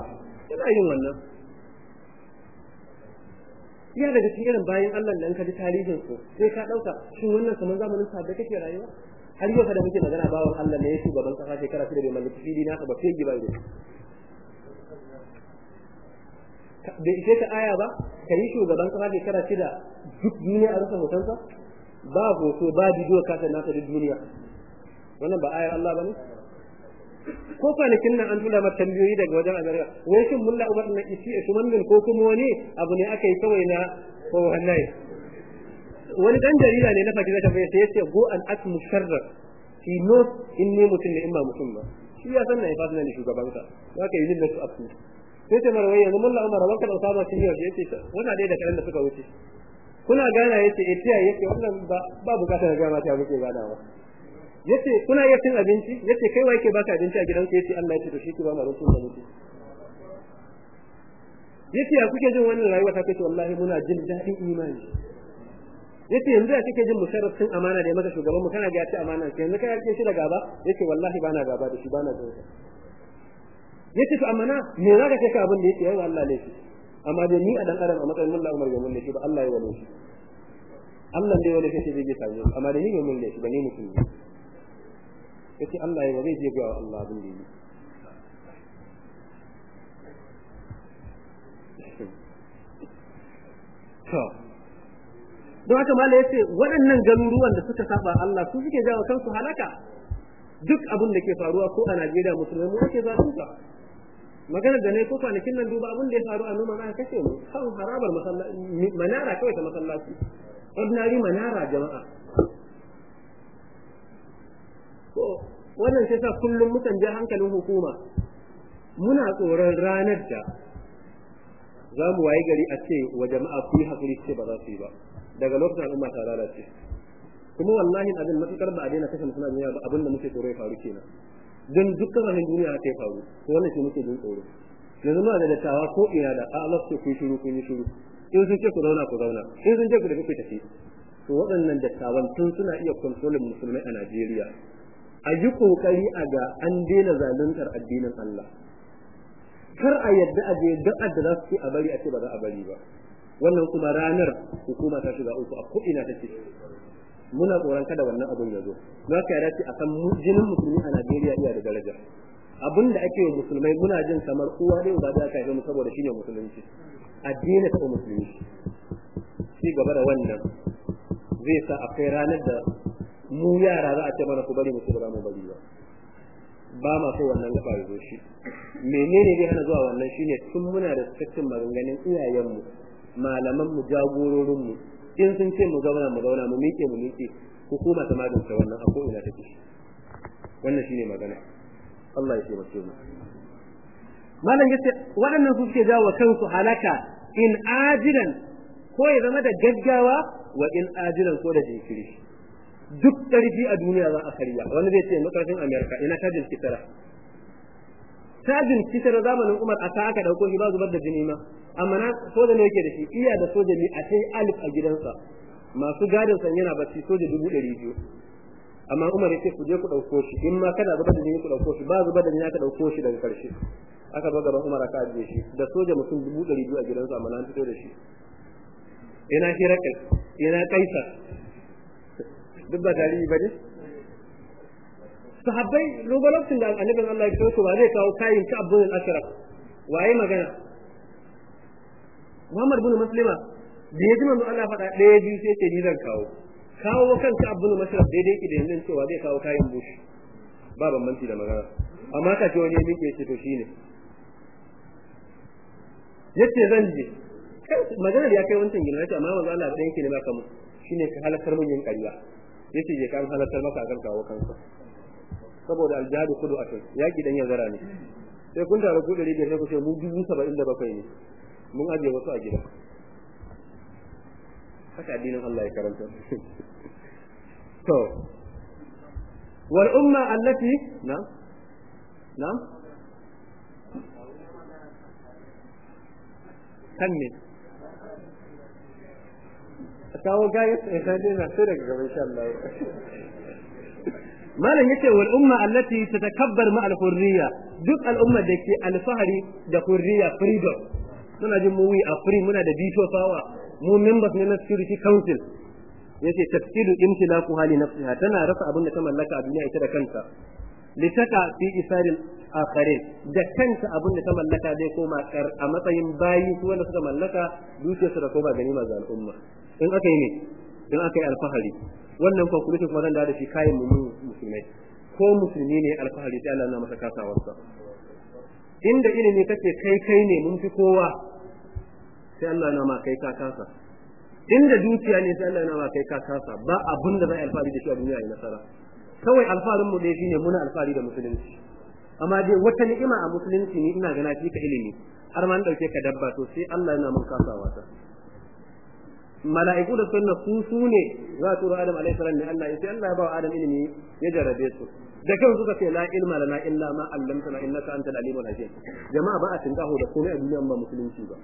Yana yin wannan. Ya daga cikin irin bayan Allah da in ka ji tarihin su sai ka ɗauka shin wannan kamar zamanin sa da kake rayuwa? Har yau da muke magana bawan Allah ne ya shugaban kasa shekara shida bai mallaki fili na ba sai giba ido bai ishe ka aya ba? Ka yi shugaban kasa shekara shida duk duniya a rasa hotonsa? Ba hoto ba bidiyo ka ta nasa duk duniya. Wannan ba ayar Allah ba ne ko kwanakin nan an tura mata tambayoyi daga wajen Amerika wai shin mulla Umar na isi shi wannan ko kuma wani abu ne aka yi kawai na ko wallahi? Wani dan jarida ne na Pakistan ta bai sai ya go an ask musharraf. He knows in ne mutum ne in mutum ba. Shi ya san na ya fadina ne shugaban ka zaka yi lillahi afu sai ta marwai yanzu mulla Umar rabanka da Usama sun yi ya ce wannan dai da karan da suka wuce. Kuna gana ya ce eh tiya ya ce wannan ba buƙatar ga mata muke ganawa. Ya ce kuna iya cin abinci? Yace kai wai ke baka abinci a gidanka ya ce Allah ya ce to shi ki ba rukun da muke ya ce ya kuke jin wannan rayuwa ta kace wallahi muna jin daɗin imani. Yace yanzu ya kike jin musharrafin amana da maka shugaban mu? Kana ga ya ci amana sai yanzu kai yarke shi da gaba? Yace wallahi bana gaba da shi bana jin ya ce to amana me ce ka abin da yake yawa Allah laifi amma dai ni a dan adam a matsayin mulla Umar ga mun laifi ba Allah ya wale shi. Allah dai wale shi zai same amma dai ni ga mun laifi ba ni mutum ne. Ya ce Allah ya zai je ga Allah abin da yi. To don haka mala ya ce waɗannan garuruwan da suka saba Allah su suke jawo kansu halaka. Duk abin da ke faruwa ko a Najeriya musulmai mu ake ka magana da ne ko kwanakin nan duba abin da ya faru a noma aka kashe mu. Kan harabar manara kawai ta masallaci. Ordinary manara jama'a. Ko wannan sai sa kullum mukan je hankalin hukuma. Muna tsoron ranar da za mu waye gari a ce wa jama'a ku yi haƙuri ce ba za su yi ba. Daga lokacin al'umma ta lalace. Kuma wallahi abin matuƙar ba a daina kashe mutum duniya ba abin da muke tsoro ya faru kenan. Don dukkan rahin duniya ta ya faru. To wannan shi muke jin tsoro. Yanzu muna da dattawa ko ina da a Allah ku yi shiru ku yi shiru. In sun ce ku zauna ku zauna. In sun ce ku tafi ku tafi. To waɗannan dattawan tun suna iya kontrolin musulmai a Najeriya. A yi ƙoƙari a ga an daina zaluntar addinin Allah. Kar a yadda a je duk da za su ce a bari a ce ba za a bari ba. Wannan kuma ranar hukuma ta shiga uku a ko'ina take muna tsoron kada wannan abun ya zo. Za ka ce a kan jinin musulmi a Najeriya iya da daraja. Abin da ake wa musulmai muna jin kamar kowa dai ba za ka yi saboda shine musulunci. Addini ta musulmi shi gaba da wannan zai sa akwai ranar da mu yara za a ce mana ku bari mu ba mu bari ba. Ba ma so wannan gaba ya zo shi. Menene dai hana zuwa wannan shine tun muna da cikakken maganganun iyayenmu malaman mu jagororin mu in sun ce mu zauna mu zauna mu miƙe mu miƙe hukuma ta magance wannan a ko'ina take. Wannan shine magana. Allah ya taimake mu. Malam ya ce waɗannan su suke jawo kansu halaka in ajilan ko ya zama da gaggawa wa in ajilan ko da jinkiri. Duk ƙarfi a duniya za a karya. Wani zai ce makarfin Amerika ina tajin kitara? Tajin kitara zamanin Umar a aka ɗauko shi ba zubar da jini ma. Amma na soja ne yake da shi iya da soja ne a sai alif a gidansa. Masu gadin san yana bacci soja dubu ɗari biyu. Amma Umar ya ce ku je ku ɗauko shi. In ma kada zubar da jini ku ɗauko shi. Ba zubar da jini aka ɗauko shi daga ƙarshe. Aka zo gaban Umar aka ajiye shi. Da soja mutum dubu ɗari biyu a gidansa amma na fito da shi. Ina hirakai ina kaisar. Duk ba tarihi ba ne? Sahabbai lokacin da annabin Allah ya fito ba zai kawo kayin ka abdul ashraf waye magana? Muhammad bin Muslima da ya ji manzo Allah faɗa ɗaya biyu sai ce ni zan kawo. Kawo kanka abdul mashraf daidai ki da yanzu cewa zai kawo kayan bushi ba bambanci da magana. Amma ka ce wani yake ce to shine ya ce zan je. Magana da ya kai wancan gina ya ce amma manzo Allah da yake ne ba kamu shine ka halakar mun yin ƙarya. Ya ce je kan halartar maka akan kawo kansa saboda aljihadu kudu akai yaki dan yazara ne. Sai kun tare ku dari da ku ce mu dubu saba'in da bakwai ne. Mun aje wasu a gida. Haka addinin Allah ya karanta. To wal umma allati na na? Kan ne kawo gayat sai dai na sai daga gaban insha Allah malam ya ce wal umma allati tatakabbar ma al hurriya duk al umma da ke alfahari da hurriya freedom. Muna jin mu a free muna da veto power. Mu members ne na security council. Yace tafsiru imtilaku hali nafsiha. Tana rasa abin da ta mallaka a duniya ita da kanta. Litaka fi isarin akharin. Da kanta abin da ta mallaka zai koma kar a matsayin bayi su wanda suka mallaka dukiyarsu da koma ganima ga al'umma. In aka yi ne in aka yi alfahari. Wannan conclusion kuma zan da shi kayan mu musulmai. Ko musulmi ne alfahari sai Allah na masa kasawarsa. Inda ilimi kace kai kai ne mun fi kowa sai Allah na ma kai ka kasa. Inda dukiya ne sai Allah na ma kai ka kasa. Ba abin da zai alfahari da shi a duniya ya nasara. Kawai alfaharin mu dai shine muna alfahari da musulunci. Amma dai wata ni'ima a musulunci ne ina gana fi ka ilimi. Har ma an ɗauke ka dabba to sai Allah yana mun kasawa ta mala'iku da sunna su su ne za su ru Adam alaihi salam ne Allah ya sai Allah ya ba Adam ilimi ya jarabe su. Da kan suka ce la ilma lana illa ma allamtana innaka antal alimul hakim. Jama'a ba a tinkaho da komai a duniya ba musulunci ba.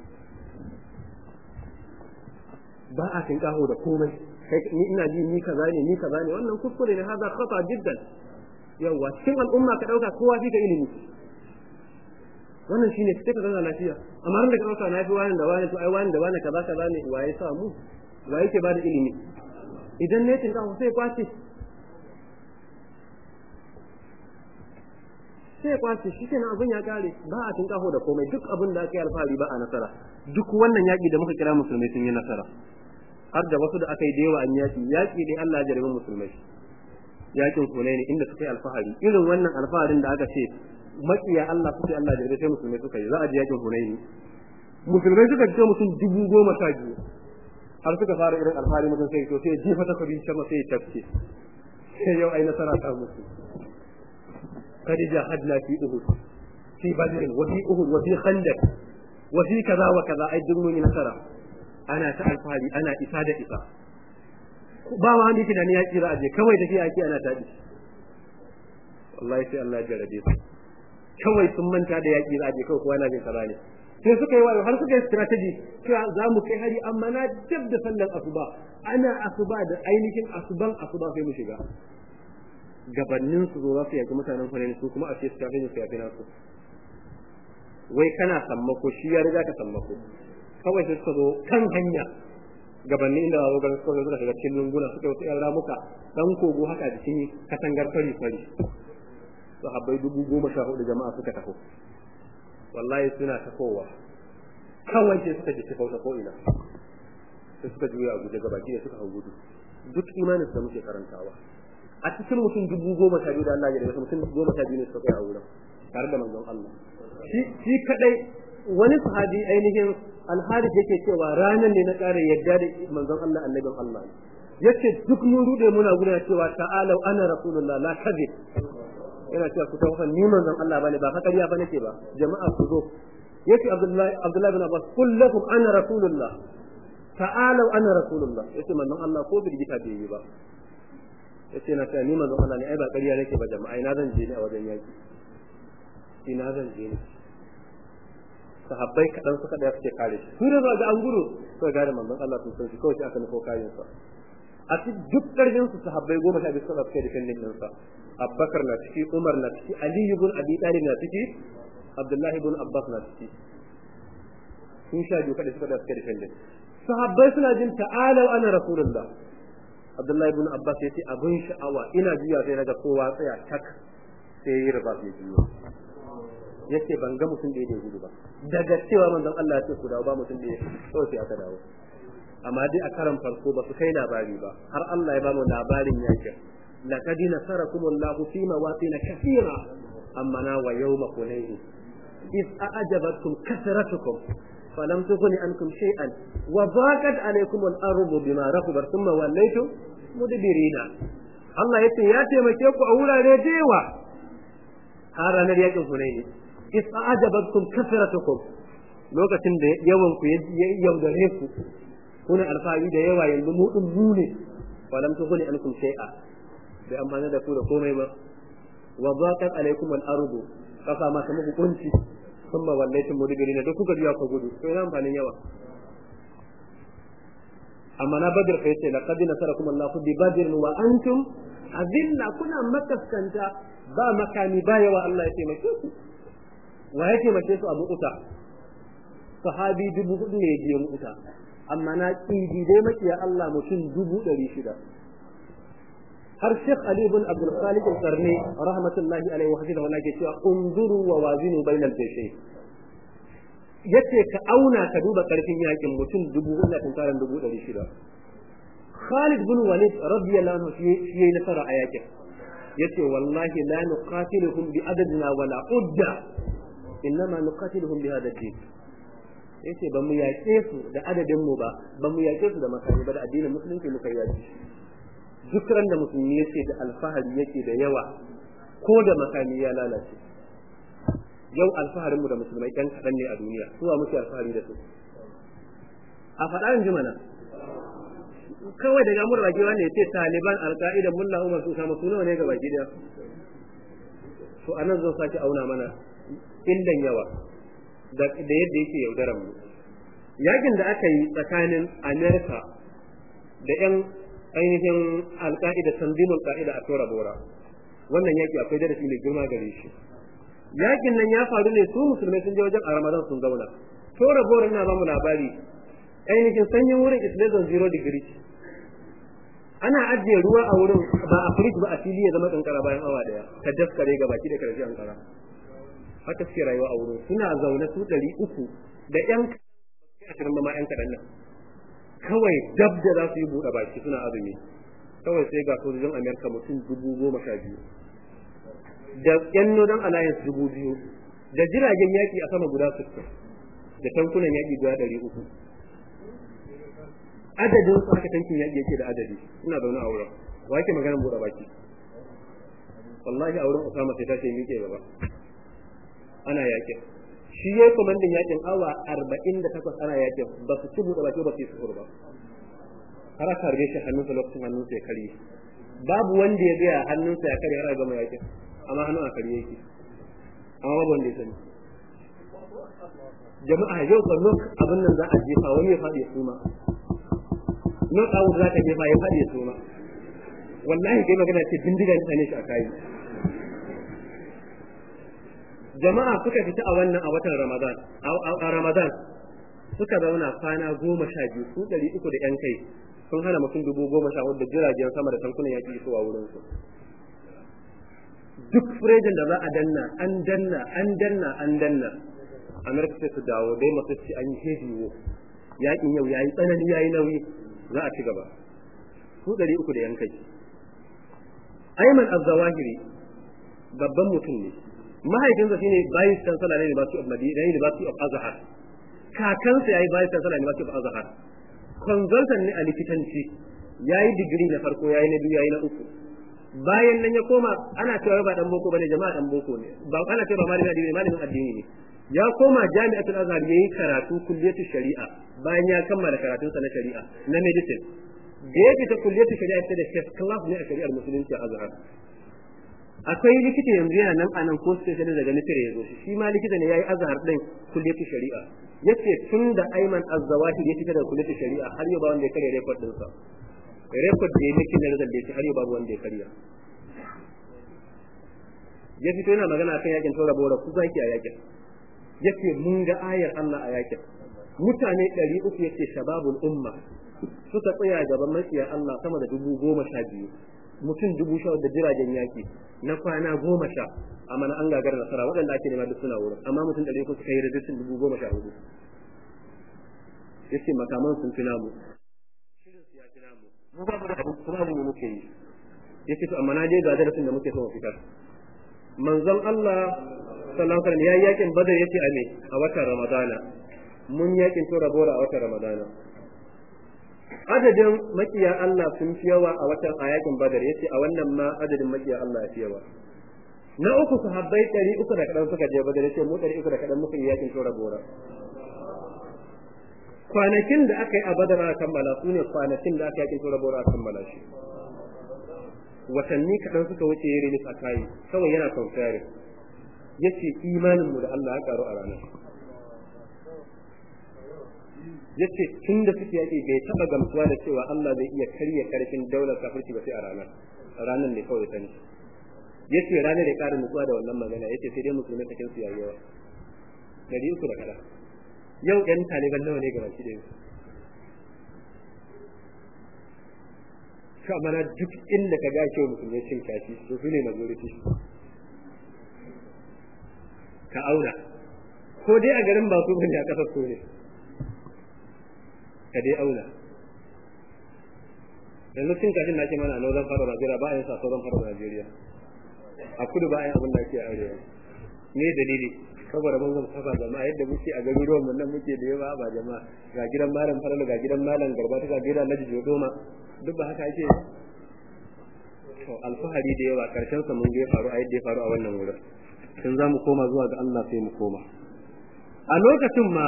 Ba a tinkaho da komai. Ni ina ji ni kaza ne ni kaza ne. Wannan kuskure ne hada khata jiddan. Yawa cikin al'umma ka ɗauka kowa fi ka ilimi. Wannan shine sai ka zauna lafiya. Amma ran da ka ɗauka na fi wani da wani to ai wani da wani kaza kaza ne waye sa mu? Waye ke ba da ilimi? Idan ne tinka sai ƙwace. Sai ƙwace shi kenan abin ya kare. Ba a tinka da komai. Duk abin da aka yi alfahari ba a nasara. Duk wannan yaki da muka kira musulmai sun yi nasara. Har da wasu da aka yi da yawa an yaki yaki dai Allah ya jarabi musulmai. Yakin Hunaini inda suka yi alfahari. Irin wannan alfaharin da aka ce makiya Allah su ce Allah da sai musulmai suka yi. Za a ji yaƙin Hunaini. Musulmai suka fito mutum dubu goma sha biyu. Har suka fara irin alfahari mutum sai to sai jefa ta kwabi sama sai tafke. Sai yau ai nasara ta musu kad jahadna fi uhud. Fi badr wa fi uhud wa fi khandaq wa fi kaza wa kaza. Ai duk mun nasara. Ana ta alfahari ana isa da isa. Ba wa hannu yake da ni za a je. Kawai tafiya ake ana taɗi. Wallahi sai Allah ya jarabe su. Kawai sun manta da yaki za a je kawai kowa na jin kaza ne. Sai suka yi wayo har suka yi strategy cewa za mu kai hari amma na dab da sallar asuba ana asuba da ainihin asuban asuba sai mu shiga. Gabannin su zo za su yaki mutanen Hunayn su kuma a ce su tafi su yafi nasu. Wai kana sammako shi ya riga ka sammako. Kawai sai suka zo kan hanya. Gabannin inda zo gaban suka zo suka shiga cikin lunguna suka wasu yan ramuka dan kogo haka da cikin katangar fari fari sahabbai dubu goma sha huɗu jama'a suka taho. Wallahi suna tafowa kawai sai suka ji tafauta ko ina sai suka juya a guje gabaki da suka hau gudu. Duk imanin da muke karantawa. A cikin mutum dubu goma sha biyu da Allah ya rabu mutum goma sha biyu ne suka kai a wurin tare da manzon Allah. Shi shi kadai wani sahabi ainihin alharif yake cewa ranan ne na ƙara yadda da manzon Allah annabin Allah. Yace duk mun rude muna guna cewa ta'alau ana rasulullah la kadhib. Yana cewa ku tawafa ni manzon Allah ba ne ba fa kariya ba nake ba. Jama'a ku zo. Yace Abdullahi Abdullahi bin Abbas kullakum ana rasulullah. Ta'alau ana rasulullah. Yace manzon Allah ko birgita bai yi ba. Yace na ta ni manzon Allah ne ai ba kariya nake ba jama'a ina zan je ne a wajen yaki ina zan je ne. Sahabbai kadan suka da suke kare shi. Su da ga an gudu. Suka gane manzon Allah sun san shi kawai aka nufo kayan sa a cikin duk ƙarfin su sahabbai goma sha biyu suka da kan din sa Abubakar na ciki Umar na ciki Ali ibn Abi Talib na ciki Abdullah ibn Abbas na ciki. Sun sha biyu kada suka da kan din. Sahabbai suna jin ta'ala ana rasulullah. Abdullah ibn Abbas ya ce abin sha'awa ina juya sai na ga kowa tsaya tak sai yi riba ya juyo. Yace ban ga mutum da ya gudu ba. Daga cewa manzon Allah ya ce ku dawo ba mutum da ya so sai aka dawo. Amma dai a karan farko ba su kai labari ba. Har Allah ya ba mu labarin yaƙin laqad nasarakum Allah fi mawatin kathira amma na wa yawma hunayn iz a'jabatkum kasratukum falam tughni ankum shay'an wa dhaqat alaykum al-ardu bima rahabat thumma wallaytum mudbirina Allah ya ce ya taimake ku a wurare da yawa har ranar yaƙin hunayn is a'jabatkum kasratukum lokacin da yawan ku ya yaudare ku kuna alfahari da yawa yanzu mu din mu ne falam tughni ankum shay'a bai amfani da ku da komai ba. Wa zaqat alaykum al-ardu kafa ma ta muku kunci. Thumma wallaytum mudbirin da kuka biya ku gudu. To ina amfanin yawa? Amma na badr fa ya ce laqad nasarakum Allah bi badr wa antum azilla. Kuna makaskanta ba makami ba yawa Allah ya taimake ku. Wa ya taimake su? Abu uta. Sahabi dubu huɗu ne ya je uta. Amma na ƙidi dai makiya Allah mutum dubu ɗari shida. Har Sheikh Ali ibn Abdul Khaliq al-Qarni rahmatullahi alaihi wa hafidhahu ke cewa unzuru wa wazinu bainal jayshayn ya ce ka auna ka duba ƙarfin yaƙin mutum dubu ina tunkaran dubu ɗari shida. Khalid bin Walid radiyallahu anhu shi yayi nasara a yaƙin. Yace wallahi la nuqatiluhum bi adadina wala udda innama nuqatiluhum bi hada din. Yace ba mu yaƙe su da adadin mu ba ba mu yaƙe su da makami ba da addinin musulunci muka yaƙi duk ran da musulmi yake da alfahari yake da yawa ko da makami ya lalace. Yau alfaharinmu da musulmai ɗan kaɗan ne a duniya. Suwa muke alfahari da su? A faɗa in kawai daga baki wanda ya ce taliban alka'ida mulla umar sun kama suna ne ga baki ɗaya to a nan zan sake auna mana illan yawa da yadda yake yaudaran mu. Yakin da aka yi tsakanin america da yan ainihin alka'ida tanzimul ka'ida a tora bora. Wannan yaki akwai darasi mai girma gare shi. Yakin nan ya faru ne su musulmai sun je wajen a ramadan sun zauna. Tora bora ina ba mu labari. Ainihin sanyin wurin is less than zero degree. Ana ajiye ruwa a wurin ba a fridge ba a fili ya zama kankara bayan awa ɗaya ka daskare ga baki da ƙarfi kankara haka suke rayuwa a wurin. Suna zaune su ɗari uku da ƴan ashirin ma ƴan kaɗan nan. Kawai dab da za su yi buɗe baki suna azumi. Kawai sai ga sojojin amerika mutum dubu goma sha biyu. Da ƴan nodan alliance dubu biyu. Da jiragen yaƙi a sama guda sittin. Da tankunan yaƙi guda ɗari uku. Adadin su haka tankin yaƙi yake da adadi. Ina zaune a wurin. Wa yake maganar buɗe baki? Wallahi a wurin Usama sai ta ce miƙe gaba. Ana yaƙin. Shi yayi komandin yaƙin awa 48 ana yaƙin ba su ci buɗe baki ba su sufur ba. Har aka harbe shi hannunsa lokacin hannunsa ya karye. Babu wanda ya gaya hannunsa ya karye har a gama yaƙin amma hannun a karye yake. Amma babu wanda ya sani. Jama'a yau fa nok abin nan za a jefa wani ya faɗi ya suma. Nok awur za ka jefa ya faɗi ya suma. Wallahi kai magana ce bindiga ne tsane shi a kayi. Jama'a suka fita a wannan a watan ramadan a ramadan. Suka zauna kwana goma sha biyu su ɗari uku da yan kai. Sun hana mutum dubu goma sha wadda jiragen sama da tankunan yaƙi isowa wurin su duk firejin da za a danna an danna an danna an danna. Amurka sai su dawo dai masu ci an yi yaƙin yau yayi tsanani yayi nauyi. Za a ci gaba. Su ɗari uku da yan kai. Ayman Az-Zawahiri babban mutum ne. Mahaifinsa shine vice chancellor na University of Madina University of Azhar. Kakansa yayi vice chancellor na University of Azhar. Consultant ne a likitanci. Yayi digiri na farko yayi na biyu yayi na uku. Bayan nan ya koma ana cewa ba dan boko ba ne jama'a dan boko ne. Ba ana cewa ba malamin addini malamin addini ne. Ya koma jami'atul azhar yayi karatu kulliyatu shari'a. Bayan ya kammala karatunsa na shari'a na medicine. Da ya fita kulliyatu shari'a ta da first class ne a shari'ar musulunci a azhar. Akwai likita yanzu yana nan a nan ko specialist daga Misira ya zo. Shi ma likita ne yayi azhar din kulliyatu shari'a. Yace tun da Ayman Az-Zawahir ya fita daga kulliyatu shari'a har yau ba wanda ya karya record din sa record da yake na result da har yau babu wanda ya karya. Ya fito yana magana akan yaƙin tora bora ku zaki a yaƙin. Yace mun ga ayar Allah a yaƙin. Mutane 300 ya ce shababul umma suka tsaya gaban makiya Allah sama da dubu goma sha biyu. Mutum dubu sha da jiragen yaki na kwana goma sha amma na an gagara nasara waɗanda ake nema duk suna wurin. Amma mutum ɗari uku suka yi rajistin dubu goma sha huɗu. Yace makaman sun fi namu. Shirin su ya fi namu. Mu babu da abu kuma mu muke yi. Yace to amma na je ga darasin da muke so mu fitar. Manzon Allah sallallahu alaihi wasallam yayi yaƙin badar ya ce a me? A watan ramadana. Mun yaƙin tora bora a watan ramadana. Adadin makiya Allah sun fi yawa a watan a yaƙin badar ya ce a wannan ma adadin makiya Allah fi yawa. Na uku sahabbai ɗari uku da kaɗan suka je badar ya ce mu ɗari uku da kaɗan muka yi yaƙin tora bora kwanakin da aka yi a badar a kammala su ne kwanakin da aka yaƙin tora bora a kammala shi. Watanni kaɗan suka wuce ya rilis a kayi kawai yana comparing ya ce imaninmu da Allah ya karu a ranar. ya ce tun da suke yaki bai taba gamsuwa da cewa Allah zai iya karya ƙarfin daular kafirci ba sai a ranar. Ranar ne kawai tani ya ce ranar da karin nutsuwa da wannan magana ya ce sai dai musulmai take su yayi yawa. Dari uku da kada yau ɗan taliban nawa ne ga baki da ka mana duk inda ka ga kyau musulmai cin kashi to su ne majority. Ka aura ko dai a garin ba su ba ne a ƙasar su ne. Ka dai auna. Yanzu cin kashin da ake mana a northern part Nigeria ba a yin sa southern part Nigeria. A kudu ba a yin abin da ake arewa. Me dalili? Saboda mun zama kafa jama'a yadda muke a garuruwan mun nan muke da yawa ba jama'a. Ga gidan malam faralu ga gidan malam garbata ga gidan na ji jodoma. Duk ba haka ake to alfahari da yawa ƙarshen sa mun ga faru a yadda ya faru a wannan wurin. In za mu koma zuwa ga Allah sai mu koma. A lokacin ma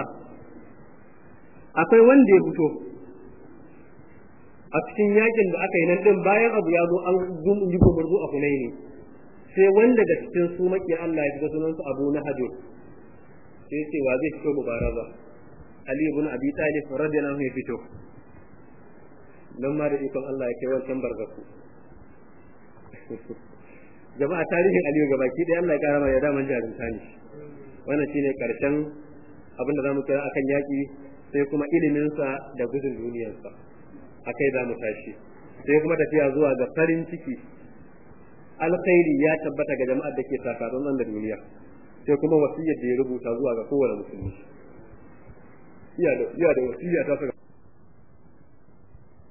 akwai wanda ya fito. A cikin yaƙin da aka yi nan din bayan abu ya zo an yi gumurzu a Hunaini. Sai wanda da cikin su maki Allah ya fito sunan su Abu Nahajo sai ce wa zai fito mubaraza Ali ibn Abi Talib radiyallahu anhu ya fito. Nan ma da ikon Allah ya kai wancan barzaku. Jama'a tarihin Aliyu gabaki da Allah ya kara mai daman jarumta ne. Wannan shine ƙarshen abin da za mu kira akan yaki sai kuma ilimin sa da gudun duniyar sa akai za mu tashi. Sai kuma tafiya zuwa ga farin ciki. Alkhairi ya tabbata ga jama'ar da ke takarar nan da duniya. Sai kuma wasiyar da ya rubuta zuwa ga kowane musulmi. Iya da iya da wasiya ta saka.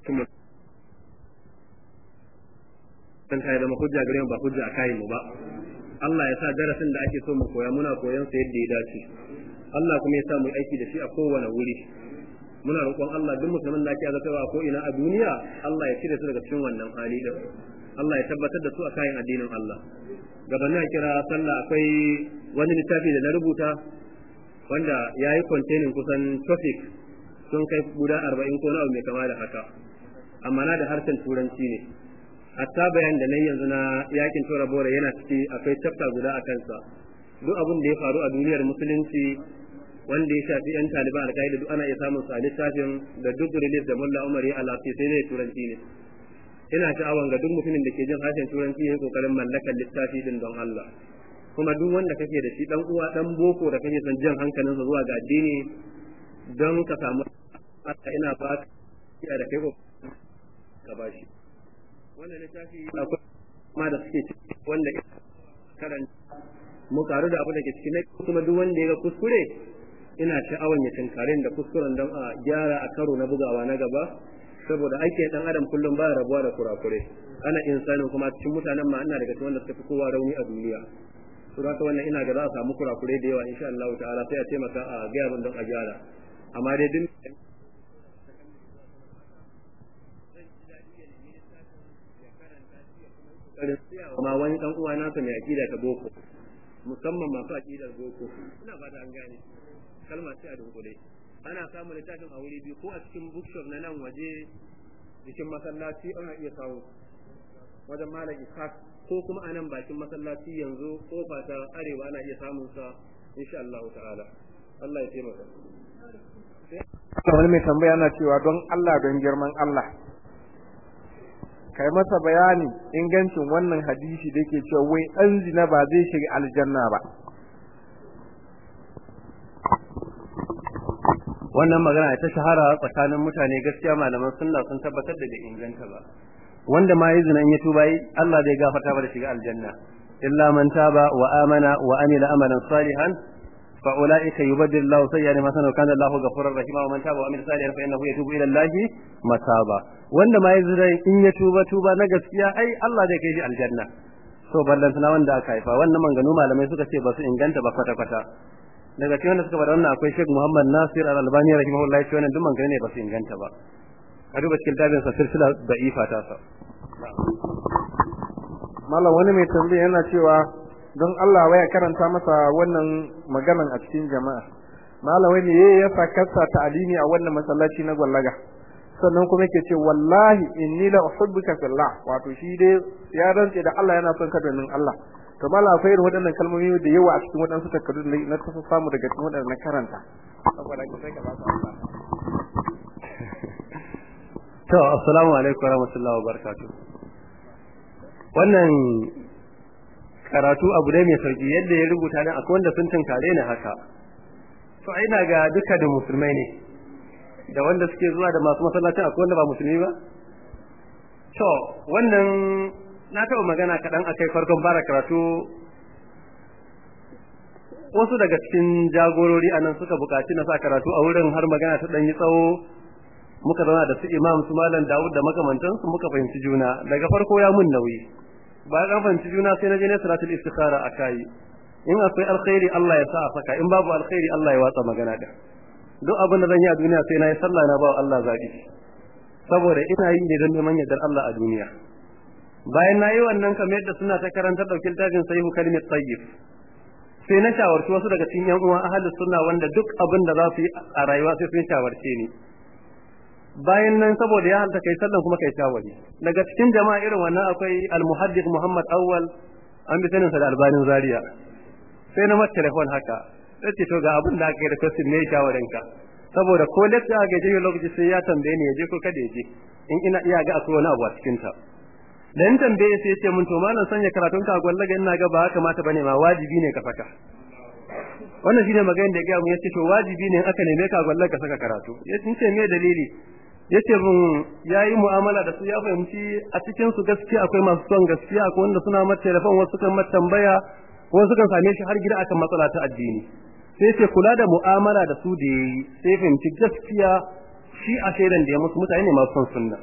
Kuma dan ta zama hujja gare mu ba hujja a kayan mu ba. Allah ya sa darasin da ake so mu koya muna koyan sa yadda ya dace. Allah kuma ya sa mu aiki da shi a kowane wuri. Muna roƙon Allah duk musulmin da ake azabtarwa ko ina a duniya Allah ya cire su daga cikin wannan hali din. Allah ya tabbatar da su a kayan addinin Allah. Gabanin a kira sallah akwai wani littafi da na rubuta wanda ya yi containing kusan topic sun kai guda arba'in ko na mai kama da haka. Amma na da harshen turanci ne. Hatta bayan da nan yanzu na yaƙin tora bora yana ciki akwai chapter guda a kansa. Duk abin da ya faru a duniyar musulunci wanda ya shafi yan taliban alƙaida duk ana iya samun su a littafin da duk release da mulla umar ya alafi sai ne turanci ne. Ina sha'awan ga duk mutumin da ke jin harshen turanci ya ƙoƙarin mallakar littafi din don Allah. Kuma duk wanda kake da shi dan uwa dan boko da kake son jan hankalinsa zuwa ga addini don ka samu ina fata da kai ka bashi wannan littafi akwai ma da suke ciki wanda karanta mu karu da abu da ke cikin kuma duk wanda ya ga kuskure ina sha'awan ya tinkare da kuskuren don a gyara a karo na bugawa na gaba saboda aikin dan adam kullum ba rabuwa da kurakure. Ana insanin kuma cikin mutanen ma ina daga cikin suka fi kowa rauni a duniya. Su haka wannan ina ga za a samu kurakure da yawa insha Allah ta'ala sai a taimaka a gaya min don a gyara. Amma dai duk kuma wani dan uwa nasa mai akida ta boko musamman masu akidar boko ina fata an gane. Kalma sai a dunkule. Ana samun littafin a wuri biyu ko a cikin bookshop na nan waje jikin masallaci ana iya samu wajen malam ishaq ko kuma a nan bakin masallaci yanzu ƙofa ta arewa ana iya samun sa insha Allah ta'ala. Allah ya taimaka. Wani mai tambaya na cewa don Allah don girman Allah kai masa bayani ingancin wannan hadisi da ke cewa wai ɗan zina ba zai shiga aljanna ba. Wannan magana ta shahara tsakanin mutane gaskiya malaman sunna sun tabbatar da inganta ba. Wanda ma yi zinan ya tuba Allah zai gafarta ba da shiga aljanna. Illa man taba wa amana wa amila amalan salihan fa ulaika yubaddilu Allahu sayyi'atihim hasanatan kana Allahu ghafurur rahim. Wa man taba wa amila salihan fa innahu yatubu ila Allahi mataba. Wanda ma yi zinan in ya tuba tuba na gaskiya ai Allah zai kai shi aljanna. To ballan sana wanda aka haifa. Wannan manganu malamai suka ce ba su inganta ba kwata kwata daga cikin wanda suka ba da wannan akwai Sheikh Muhammad Nasir Al-Albani rahimahullah shi wannan duk mangane ne ba su inganta ba. A duba cikin tabin sa silsila da'ifa ta sa. Mallam wani mai tambaya yana cewa don Allah waya karanta masa wannan maganan a cikin jama'a. Mallam wani yayi ya sakarsa ta'alimi a wannan masallaci na gwallaga? Sannan kuma yake ce wallahi inni la uhibbuka fillah. Wato shi dai ya rantse da Allah yana son ka domin Allah. To mala akwai irin waɗannan kalmomi da yawa a cikin waɗansu takardu na kusa samu daga cikin waɗannan karanta. Saboda ka sai ka ba su to assalamu alaikum warahmatullahi wabarakatuh. Wannan karatu abu ne mai sauƙi yadda ya rubuta dan akwai wanda sun tunkare ni haka. To ina ga duka da musulmai ne. Da wanda suke zuwa da masu masallacin akwai wanda ba musulmi ba? To wannan na taɓa magana kaɗan a kai farkon fara karatu. Wasu daga cikin jagorori a nan suka buƙaci na sa karatu a wurin har magana ta ɗan yi tsawo. Muka zauna da su imam su malam dawud da makamantansu muka fahimci juna. Daga farko ya mun nauyi. Bayan an fahimci juna sai na je ne salatul istikhara a kai. In akwai alkhairi Allah ya sa a saka in babu alkhairi Allah ya watsa magana da duk abin da zan yi a duniya sai na yi sallah na ba Allah zaɓi. Saboda ina yi ne don neman yardar Allah a duniya. Bayan na yi wannan kamar yadda suna ta karantar ɗauki littafin sahihu kalimat tayyib. Sai na shawarci wasu daga cikin yan uwan ahlus sunna wanda duk abin da za su yi a rayuwa sai sun shawarce ni. Bayan nan saboda ya halta kai sallan kuma kai shawari. Daga cikin jama'a irin wannan akwai al-muhaddith Muhammad Awwal an bi sanin sa da albanin Zaria. Sai na mata telefon haka. Sai ce to ga abin da aka yi da question ne shawarin ka? Saboda ko lecture aka je lokaci sai ya tambaye ni ya je ko kada ya je? In ina iya ga akwai wani abu a cikin ta dan tambaye sai ce mun to malam sanya karatun ka gwallaga ina ga ba haka mata ba ne ma wajibi ne ka faka wannan shine maganar da ya ga mu ya ce to wajibi ne aka neme ka gwallaga saka karatu. Yace ce me dalili? Yace mun yayi mu'amala da su ya fahimci a cikin su gaskiya akwai masu son gaskiya akwai wanda suna mata telefon wasu kan mata tambaya wasu kan same shi har gida akan matsala ta addini. Sai ya ce kula da mu'amala da su da yayi sai fahimci gaskiya shi a shaidan da ya musu mutane ne masu son sunna.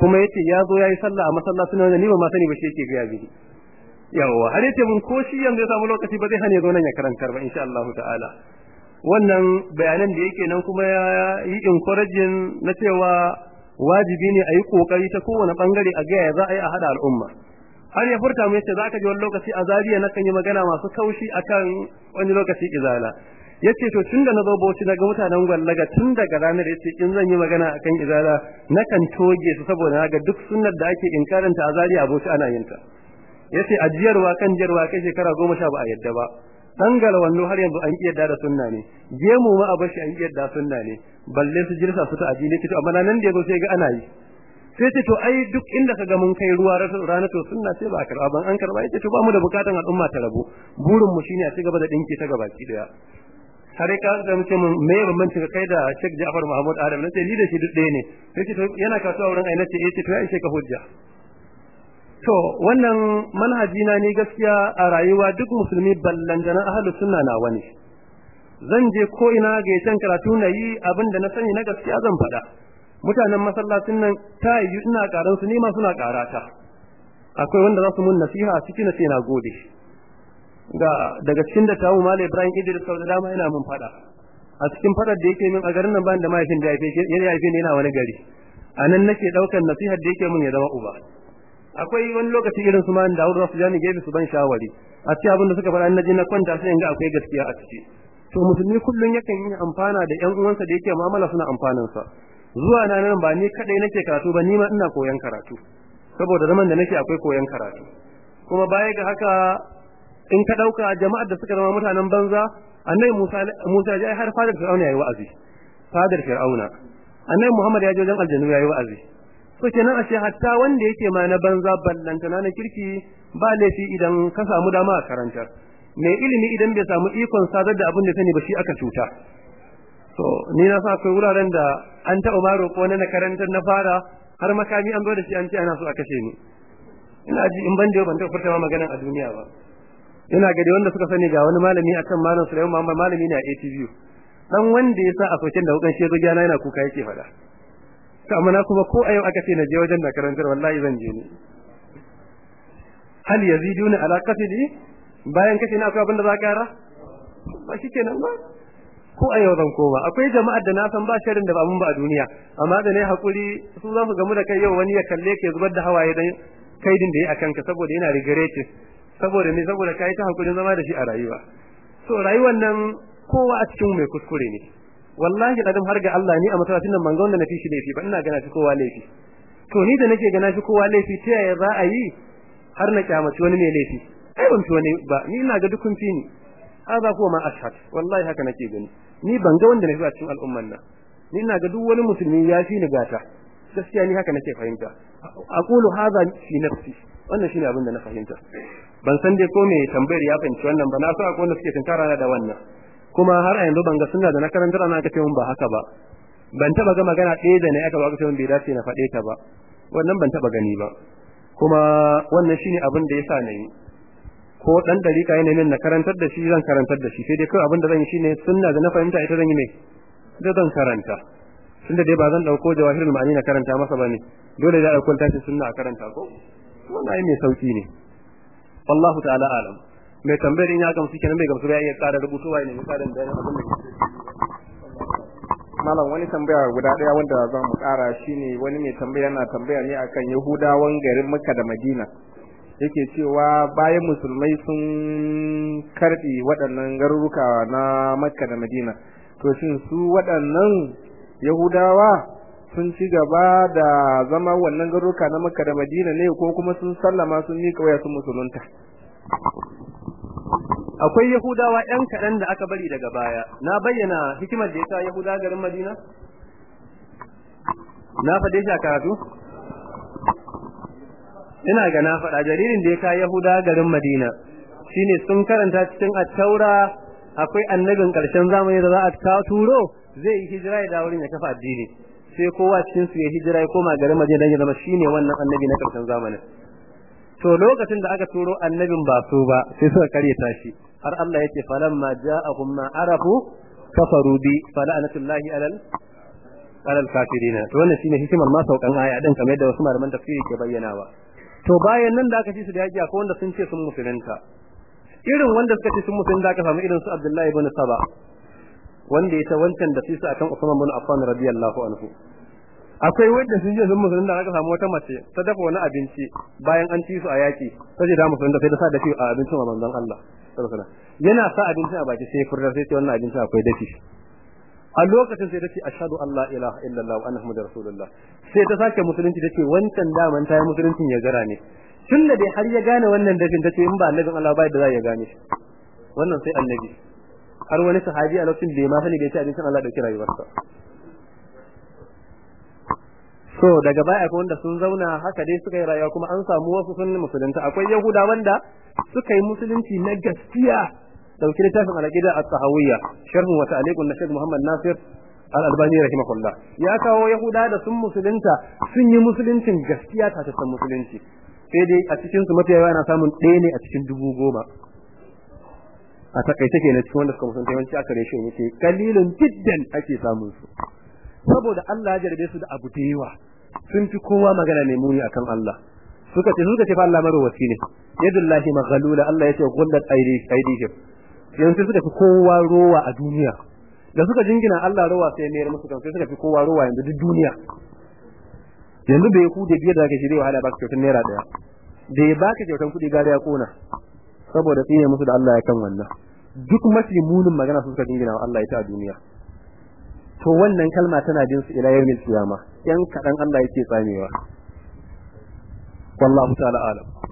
Kuma ya ce ya zo yayi sallah a masallacin nan ni ba ma sani ba shi yake ga gidi yawa har ya ce mun ko shi yanzu ya samu lokaci ba zai hane zo nan ya karantar ba insha Allah ta'ala. Wannan bayanan da yake nan kuma ya yi encouraging na cewa wajibi ne a yi ƙoƙari ta kowane ɓangare a gaya za a yi a hada al'umma. Har ya furta mu ya ce zaka ji wani lokaci a Zariya na kan yi magana masu kaushi akan wani lokaci izala. Ya ce to tunda na zo Bauchi daga mutanen Gwallaga tun daga ranar ya ce in zan yi magana akan izala na kan toge su saboda na ga duk sunnar da ake inkaranta a Zariya a Bauchi ana yin ta. Yace ajiyarwa kan jiyarwa kai shekara goma sha ba a yadda ba. Dangal wannan har yanzu an kiyarda da sunna ne. Gemu ma a bashi an kiyarda sunna ne. Balle su jirsa su ta addini to amma nan da ya zo sai ga ana yi. Sai ce to ai duk inda kaga mun kai ruwa rana to sunna sai ba karɓa ban an karɓa ya ce to ba mu da bukatan al'umma ta rabu. Burin mu shine a ci gaba da dinki ta gaba ki ɗaya har ka da muke mun me bambanci ka kai da Sheikh Ja'far Muhammad Adam? Nace ni da shi duk ɗaya ne. Sai ce to yana kasuwa wurin ai nace eh ce to ya ishe ka hujja. To wannan manhaji na ni gaskiya a rayuwa duk musulmi ballantana ahlus sunna na wani zan je ko ina ga yacan karatu na yi abin da na sani na gaskiya zan faɗa. Mutanen masallacin nan ta yi ina karan su nima suna karata akwai wanda za su mun nasiha a cikin sai na gode. Ga daga cikin da tawo malai Ibrahim Idris sau da dama yana mun faɗa a cikin faɗar da yake min a garin nan bayan da mahaifin da ya haife ni yana wani gari. A nan nake ɗaukar nasihar da yake min ya zama uba. Akwai wani lokaci irin su man Dawud Rasu Jani gefe su ban shawari. A ce abin da suka faɗa na je na kwanta sai ga akwai gaskiya a ciki. To musulmi kullun yakan yi amfana da ƴan uwansa da yake mu'amala suna amfanin sa zuwa na nan ba ni kadai nake karatu ba ni ma ina koyan karatu. Saboda zaman da nake akwai koyan karatu. Kuma baya ga haka in ka ɗauka jama'ar da suka zama mutanen banza annabi Musa Musa ya har fadar Fir'auna yayi wa'azi. Fadar Fir'auna. Annabi Muhammad ya je wajen aljannu yayi wa'azi. To kenan ashe hatta wanda yake ma na banza ballantana na kirki ba laifi idan ka samu dama a karantar. Mai ilimi idan bai samu ikon sadar da abin da sani ba shi aka cuta. To ni na sa akwai wuraren da an taɓa ma roƙo na karantar na fara har makami an zo da shi an ce ana so a kashe ni. Ina ji in ban da ban taɓa furta maganan a duniya ba. Ina ga dai wanda suka sani ga wani malami akan malam Sulaiman Muhammad malami ne a ATV dan wanda ya sa a sokin da hukan shezo gana yana kuka yake faɗa. To amma na kuma ko a yau aka ce na je wajen da karantar wallahi zan je ni. Hal yaziduna ala qatli? Bayan kace na akwai abin da za ka kara ba shikenan ba. Ko a yau zan koma. Akwai jama'ar da na san ba shirin da ba mun ba a duniya. Amma da ne haƙuri su za su gamu da kai yau wani ya kalle ke zubar da hawaye dan kaidin da yi akan ka saboda yana regretting. Saboda ne saboda kai ta hakurin zama da shi a rayuwa. So rayuwar nan kowa a cikin mai kuskure ne. Wallahi adam har ga Allah ni a masallacin nan ban ga wanda na fi shi laifi ba. Ina gana shi kowa laifi. To ni da nake gana shi kowa laifi ta yaya za a yi har na kyamaci wani mai laifi? Ai ban fi wani ba. Ni ina ga dukun fi ni. Hada kuwa ma ashhad. Wallahi haka nake gani. Ni ban ga wanda na fi a cikin al'umman nan. Ni ina ga duk wani musulmi ya fi ni gata. Gaskiya ni haka nake fahimta. Aqulu hadha fi nafsi. Wannan shine abin da na fahimta. Ban san dai ko me tambayar ya fahimci wannan ba. Na so akwai wanda suke tunkara da wannan. Kuma har a yanzu ban ga sunna da na karantar ana aka ce mun ba haka ba. Ban taba ga magana ɗaya da ne aka ba aka ce mun bai dace na faɗe ta ba. Wannan ban taba gani ba. Kuma wannan shine abin da yasa na yi ko dan dariƙa yana min na karantar da shi zan karantar da shi. Sai dai kawai abin da zan yi shine sunna da na fahimta ita zan yi ne da zan karanta. Tunda dai ba zan ɗauko jawahirul ma'ani na karanta masa ba ne dole da ɗauko tashi sunna a karanta ko? Wannan ai mai sauƙi ne. Wallahu ta'ala alam. Mai tambayar in ya gamsu kenan mai gamsu ya iya ƙara rubutuwa ne mai ƙarin bayanin abin da malam wani tambaya guda ɗaya wanda za mu kara shine wani mai tambaya yana tambaya ne akan yahudawan garin makka da madina. Yake cewa bayan musulmai sun karɓi waɗannan garuruka na makka da madina to shin su waɗannan yahudawa sun ci gaba da zama wannan garuruka na makka da madina ne ko kuma sun sallama sun miƙa waya sun musulunta? Akwai yahudawa yan kaɗan da aka bari daga baya. Na bayyana hikimar da ya sa yahuda garin madina? Na faɗe shi a karatu? Ina ga na faɗa. Jaririn da ya ka yahuda garin madina shine sun karanta cikin attaura akwai annabin ƙarshen zamani da za a turo zai yi hijira ya dawo ya kafa addini. Sai kowa cikin su ya hijira ya koma garin madina dan ya zama shine wannan annabi na ƙarshen zamanin. To lokacin da aka turo annabin ba su ba sai suka karyata shi. Har Allah yake falamma ja'ahum ma arafu kafaru bi fala'natullahi alal alal kafirin to wannan shine hikimar ma saukan aya din kamar yadda wasu malaman tafsiri ke bayyanawa. To bayan nan da aka ci su da yaki akwai wanda sun ce sun musulunta. Irin wanda suka ce sun musulunta aka samu irin su Abdullahi ibn Saba wanda ya ta wancan da su akan Usman ibn Affan radiyallahu anhu. Akwai wanda sun je sun musulun da aka samu wata mace ta dafa wani abinci bayan an ci su a yaki ta ce da musulun da sai da sa dafi a abincin wa manzon Allah yana sa abincin a baki sai furda sai ce wannan abincin akwai dafi. A lokacin sai ta ce ashhadu an la ilaha illallah wa anna muhammadar rasulullah. Sai ta sake musulunci tace wancan daman ta yi musuluncin ya gara ne. Tun da dai har ya gane wannan dafin tace in ba annabin Allah ba da za ya gane shi. Wannan sai annabi. Har wani sahabi a lokacin ya ma sani da ya ce abincin Allah ɗauki rayuwarsa. So daga baya akwai wanda sun zauna haka dai suka yi rayuwa kuma an samu wasu sun musulunta. Akwai yahuda wanda suka yi musulunci na gaskiya. Dauki littafin al-aqida at-tahawiyya sharhu wa ta'liqun na Sheikh Muhammad Nasir al-Albani rahimahullah. Ya kawo yahuda da sun musulunta sun yi musuluncin gaskiya ta ta musulunci. Sai dai a cikin su mafiya yana samun ɗaya ne a cikin dubu goma. A taƙaice kenan cikin wanda suka musulunta yawanci aka reshe yake kalilun jiddan ake samun su. Saboda Allah ya jarbe su da abu da yawa. Sun fi kowa magana ne muni akan Allah. Suka ce suka ce fa Allah marwaci ne. Yadullahi maghlula Allah ya ce gullat aidihim. Yanzu suka fi kowa rowa a duniya. Da suka jingina Allah rowa sai mayar musu kan sai suka fi kowa rowa yanzu duk duniya. Yanzu bai ku da biyar da kake shirye wahala baka kyautar naira ɗaya da ya baka kyautar kuɗi gari ya kona saboda tsine musu da Allah ya kan wannan. Duk mafi munin magana su suka jingina Allah ita a duniya. To wannan kalma tana bin su ila yawmil qiyama. Yan kadan Allah yake tsamewa. Wallahu ta'ala alam.